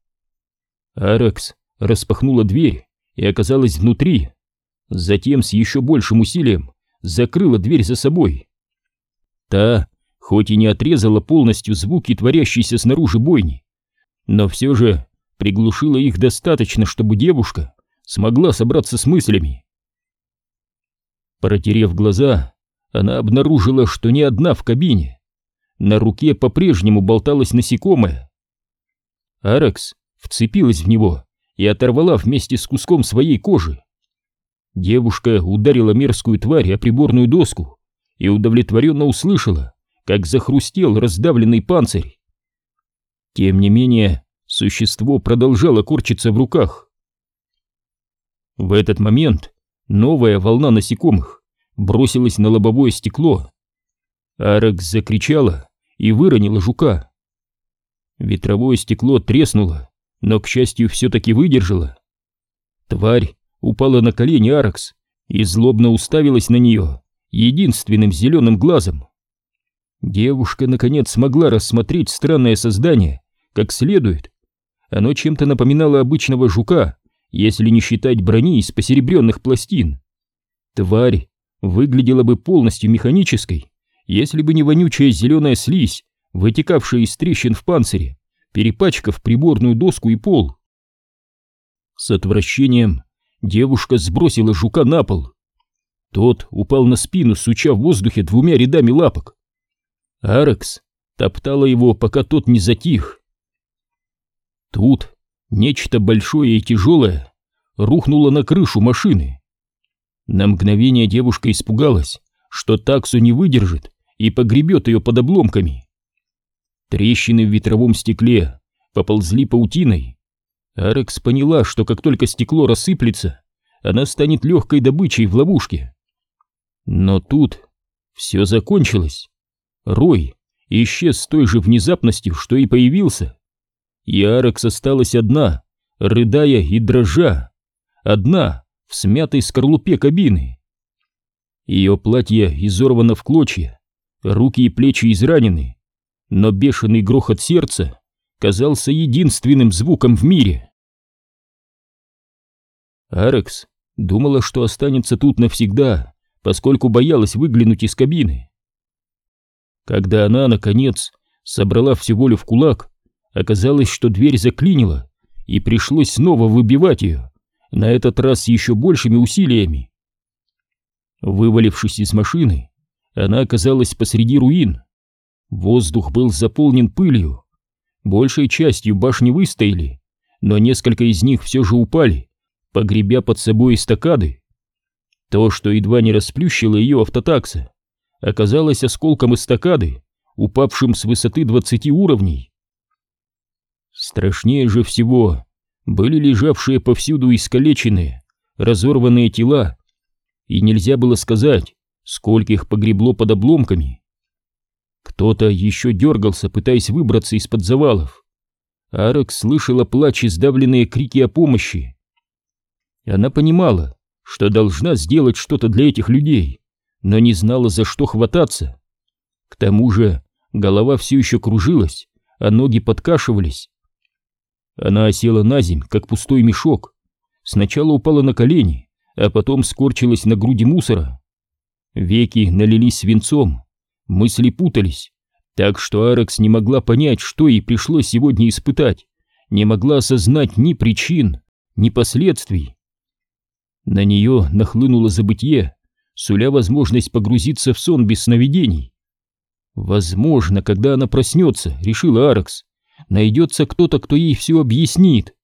Арекс распахнула дверь и оказалась внутри. Затем с еще большим усилием закрыла дверь за собой. Та, хоть и не отрезала полностью звуки творящейся снаружи бойни, но все же приглушила их достаточно, чтобы девушка смогла собраться с мыслями. Протерев глаза, она обнаружила, что не одна в кабине. На руке по-прежнему болталось насекомое. Аракс вцепилась в него и оторвала вместе с куском своей кожи. Девушка ударила мерзкую тварь о приборную доску и удовлетворенно услышала, как захрустел раздавленный панцирь. Тем не менее, существо продолжало корчиться в руках. В этот момент новая волна насекомых бросилась на лобовое стекло. Аракс закричала и выронила жука. Ветровое стекло треснуло, но, к счастью, все-таки выдержало. Тварь упала на колени Аракс и злобно уставилась на нее единственным зеленым глазом. Девушка, наконец, смогла рассмотреть странное создание как следует. Оно чем-то напоминало обычного жука, если не считать брони из посеребренных пластин. Тварь выглядела бы полностью механической, если бы не вонючая зеленая слизь, вытекавшая из трещин в панцире, перепачкав приборную доску и пол. С отвращением девушка сбросила жука на пол. Тот упал на спину, суча в воздухе двумя рядами лапок. Арекс топтала его, пока тот не затих. Тут нечто большое и тяжелое рухнуло на крышу машины. На мгновение девушка испугалась, что таксу не выдержит и погребет ее под обломками. Трещины в ветровом стекле поползли паутиной. Арекс поняла, что как только стекло рассыплется, она станет легкой добычей в ловушке. Но тут все закончилось. Рой исчез с той же внезапностью, что и появился. И Арекс осталась одна, рыдая и дрожа. Одна в смятой скорлупе кабины. Ее платье изорвано в клочья, руки и плечи изранены, но бешеный грохот сердца казался единственным звуком в мире. Арекс думала, что останется тут навсегда, поскольку боялась выглянуть из кабины. Когда она, наконец, собрала всю волю в кулак, оказалось, что дверь заклинила, и пришлось снова выбивать ее, на этот раз еще большими усилиями. Вывалившись из машины, она оказалась посреди руин. Воздух был заполнен пылью. Большей частью башни выстояли, но несколько из них все же упали, погребя под собой эстакады. То, что едва не расплющило ее автотакса, оказалось осколком эстакады, упавшим с высоты 20 уровней. Страшнее же всего были лежавшие повсюду искалеченные, разорванные тела, и нельзя было сказать, сколько их погребло под обломками. Кто-то еще дергался, пытаясь выбраться из-под завалов. Арекс слышала плач и сдавленные крики о помощи. Она понимала, что должна сделать что-то для этих людей, но не знала, за что хвататься. К тому же голова все еще кружилась, а ноги подкашивались. Она осела на земь, как пустой мешок. Сначала упала на колени, а потом скорчилась на груди мусора. Веки налились свинцом, мысли путались, так что Арекс не могла понять, что ей пришлось сегодня испытать, не могла осознать ни причин, ни последствий. На нее нахлынуло забытье, суля возможность погрузиться в сон без сновидений. Возможно, когда она проснется, решила Арекс, найдется кто-то, кто ей все объяснит.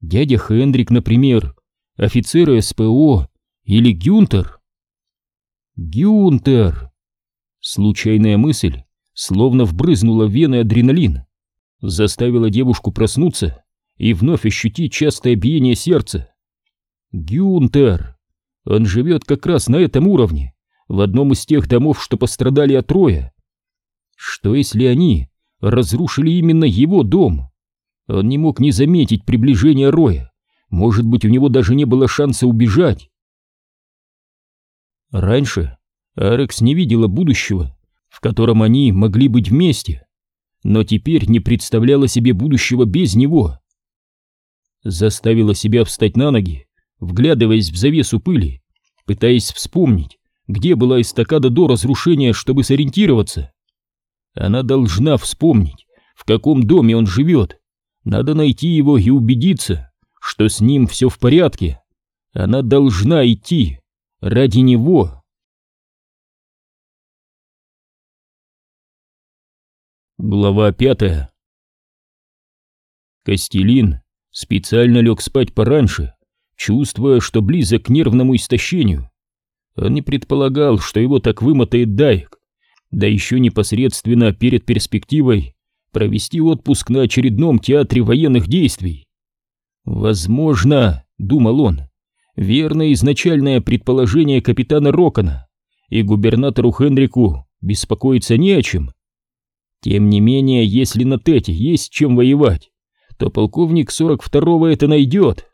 Дядя Хендрик, например, офицеры СПО или Гюнтер. Гюнтер! Случайная мысль словно вбрызнула в вены адреналин, заставила девушку проснуться и вновь ощутить частое биение сердца. Гюнтер! Он живет как раз на этом уровне, в одном из тех домов, что пострадали от Роя. Что если они разрушили именно его дом? Он не мог не заметить приближения Роя. Может быть, у него даже не было шанса убежать. Раньше Арекс не видела будущего, в котором они могли быть вместе, но теперь не представляла себе будущего без него. Заставила себя встать на ноги, вглядываясь в завесу пыли, пытаясь вспомнить, где была эстакада до разрушения, чтобы сориентироваться. Она должна вспомнить, в каком доме он живет. Надо найти его и убедиться, что с ним все в порядке. Она должна идти ради него. Глава пятая Костелин специально лег спать пораньше, чувствуя, что близок к нервному истощению. Он не предполагал, что его так вымотает Дайк, да еще непосредственно перед перспективой провести отпуск на очередном театре военных действий. Возможно, думал он, верное изначальное предположение капитана Рокона, и губернатору Хенрику беспокоиться не о чем. Тем не менее, если на Тете есть чем воевать, то полковник 42-го это найдет.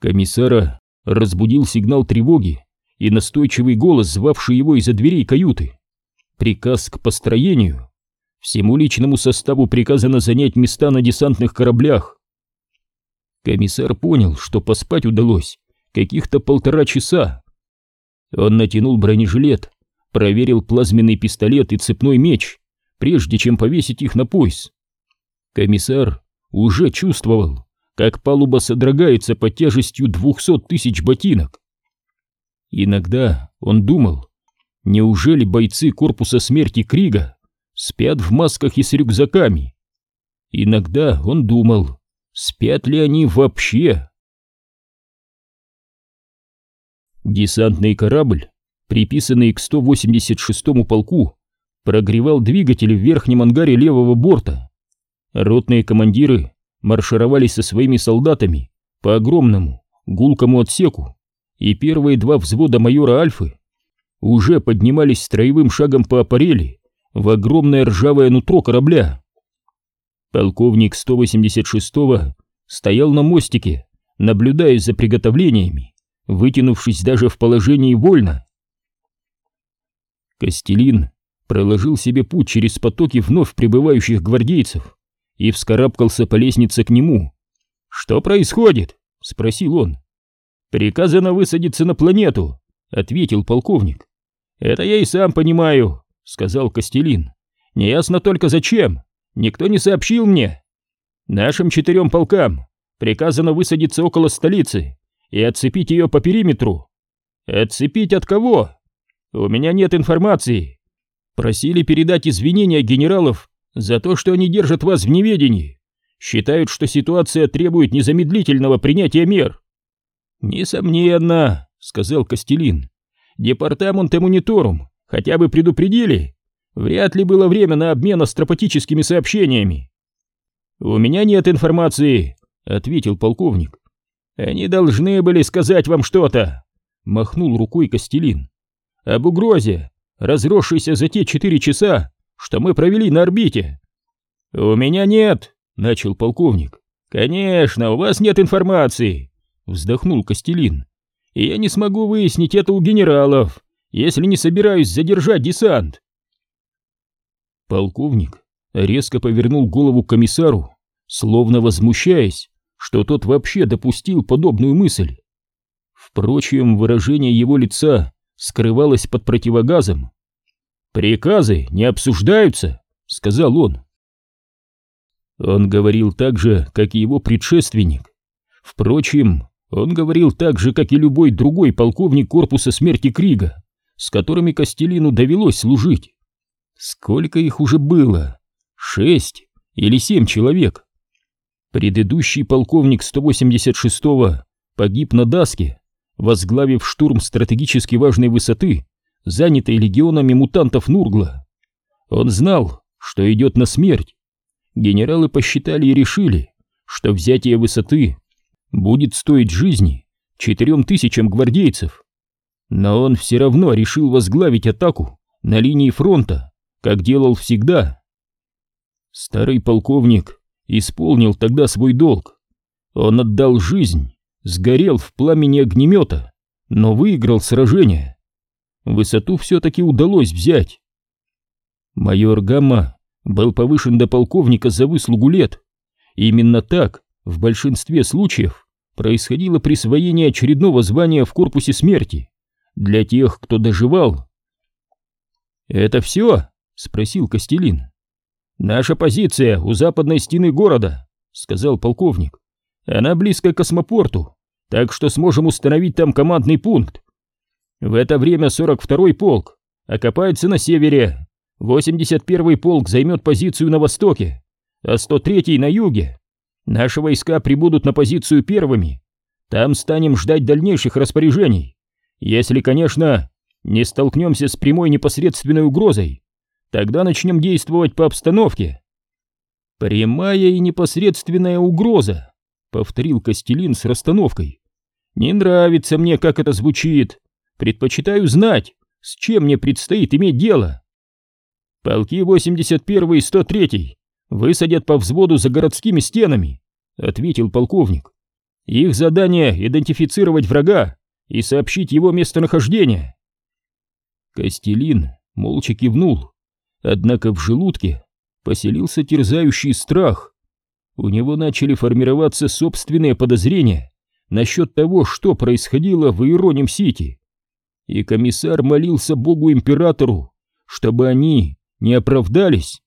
Комиссара разбудил сигнал тревоги и настойчивый голос, звавший его из-за дверей каюты. Приказ к построению. Всему личному составу приказано занять места на десантных кораблях. Комиссар понял, что поспать удалось каких-то полтора часа. Он натянул бронежилет, проверил плазменный пистолет и цепной меч, прежде чем повесить их на пояс. Комиссар уже чувствовал, как палуба содрогается под тяжестью двухсот тысяч ботинок. Иногда он думал, неужели бойцы корпуса смерти Крига спят в масках и с рюкзаками? Иногда он думал, спят ли они вообще? Десантный корабль, приписанный к 186-му полку, прогревал двигатель в верхнем ангаре левого борта. Ротные командиры маршировали со своими солдатами по огромному гулкому отсеку, и первые два взвода майора Альфы уже поднимались строевым шагом по аппарели в огромное ржавое нутро корабля. Полковник 186-го стоял на мостике, наблюдая за приготовлениями, вытянувшись даже в положении вольно. Костелин проложил себе путь через потоки вновь прибывающих гвардейцев и вскарабкался по лестнице к нему. «Что происходит?» — спросил он. «Приказано высадиться на планету», — ответил полковник. «Это я и сам понимаю», — сказал Костелин. «Неясно только зачем. Никто не сообщил мне. Нашим четырем полкам приказано высадиться около столицы и отцепить ее по периметру. Отцепить от кого? У меня нет информации. Просили передать извинения генералов за то, что они держат вас в неведении. Считают, что ситуация требует незамедлительного принятия мер. «Несомненно», — сказал Костелин. «Департамент и мониторум хотя бы предупредили. Вряд ли было время на обмен астропатическими сообщениями». «У меня нет информации», — ответил полковник. «Они должны были сказать вам что-то», — махнул рукой Костелин. «Об угрозе, разросшейся за те четыре часа, что мы провели на орбите». «У меня нет», — начал полковник. «Конечно, у вас нет информации», Вздохнул Костелин. Я не смогу выяснить это у генералов, если не собираюсь задержать десант. Полковник резко повернул голову к комиссару, словно возмущаясь, что тот вообще допустил подобную мысль. Впрочем, выражение его лица скрывалось под противогазом. «Приказы не обсуждаются», — сказал он. Он говорил так же, как и его предшественник. Впрочем, он говорил так же, как и любой другой полковник корпуса смерти Крига, с которыми Костелину довелось служить. Сколько их уже было? Шесть или семь человек? Предыдущий полковник 186-го погиб на Даске, возглавив штурм стратегически важной высоты, занятой легионами мутантов Нургла. Он знал, что идет на смерть. Генералы посчитали и решили, что взятие высоты будет стоить жизни четырем тысячам гвардейцев. Но он все равно решил возглавить атаку на линии фронта, как делал всегда. Старый полковник исполнил тогда свой долг. Он отдал жизнь, сгорел в пламени огнемета, но выиграл сражение. Высоту все-таки удалось взять. Майор Гамма был повышен до полковника за выслугу лет. Именно так, в большинстве случаев, происходило присвоение очередного звания в корпусе смерти для тех, кто доживал. «Это все?» — спросил Костелин. «Наша позиция у западной стены города», — сказал полковник. «Она близко к космопорту, так что сможем установить там командный пункт. В это время 42-й полк окопается на севере, 81-й полк займет позицию на востоке, а 103-й на юге. Наши войска прибудут на позицию первыми. Там станем ждать дальнейших распоряжений. Если, конечно, не столкнемся с прямой непосредственной угрозой, тогда начнем действовать по обстановке. Прямая и непосредственная угроза, повторил Костелин с расстановкой. Не нравится мне, как это звучит. Предпочитаю знать, с чем мне предстоит иметь дело. Полки 81 и 103 высадят по взводу за городскими стенами, ответил полковник. Их задание идентифицировать врага и сообщить его местонахождение. Костелин молча кивнул, однако в желудке поселился терзающий страх. У него начали формироваться собственные подозрения насчет того, что происходило в Иероним-Сити. И комиссар молился Богу-императору, чтобы они не оправдались.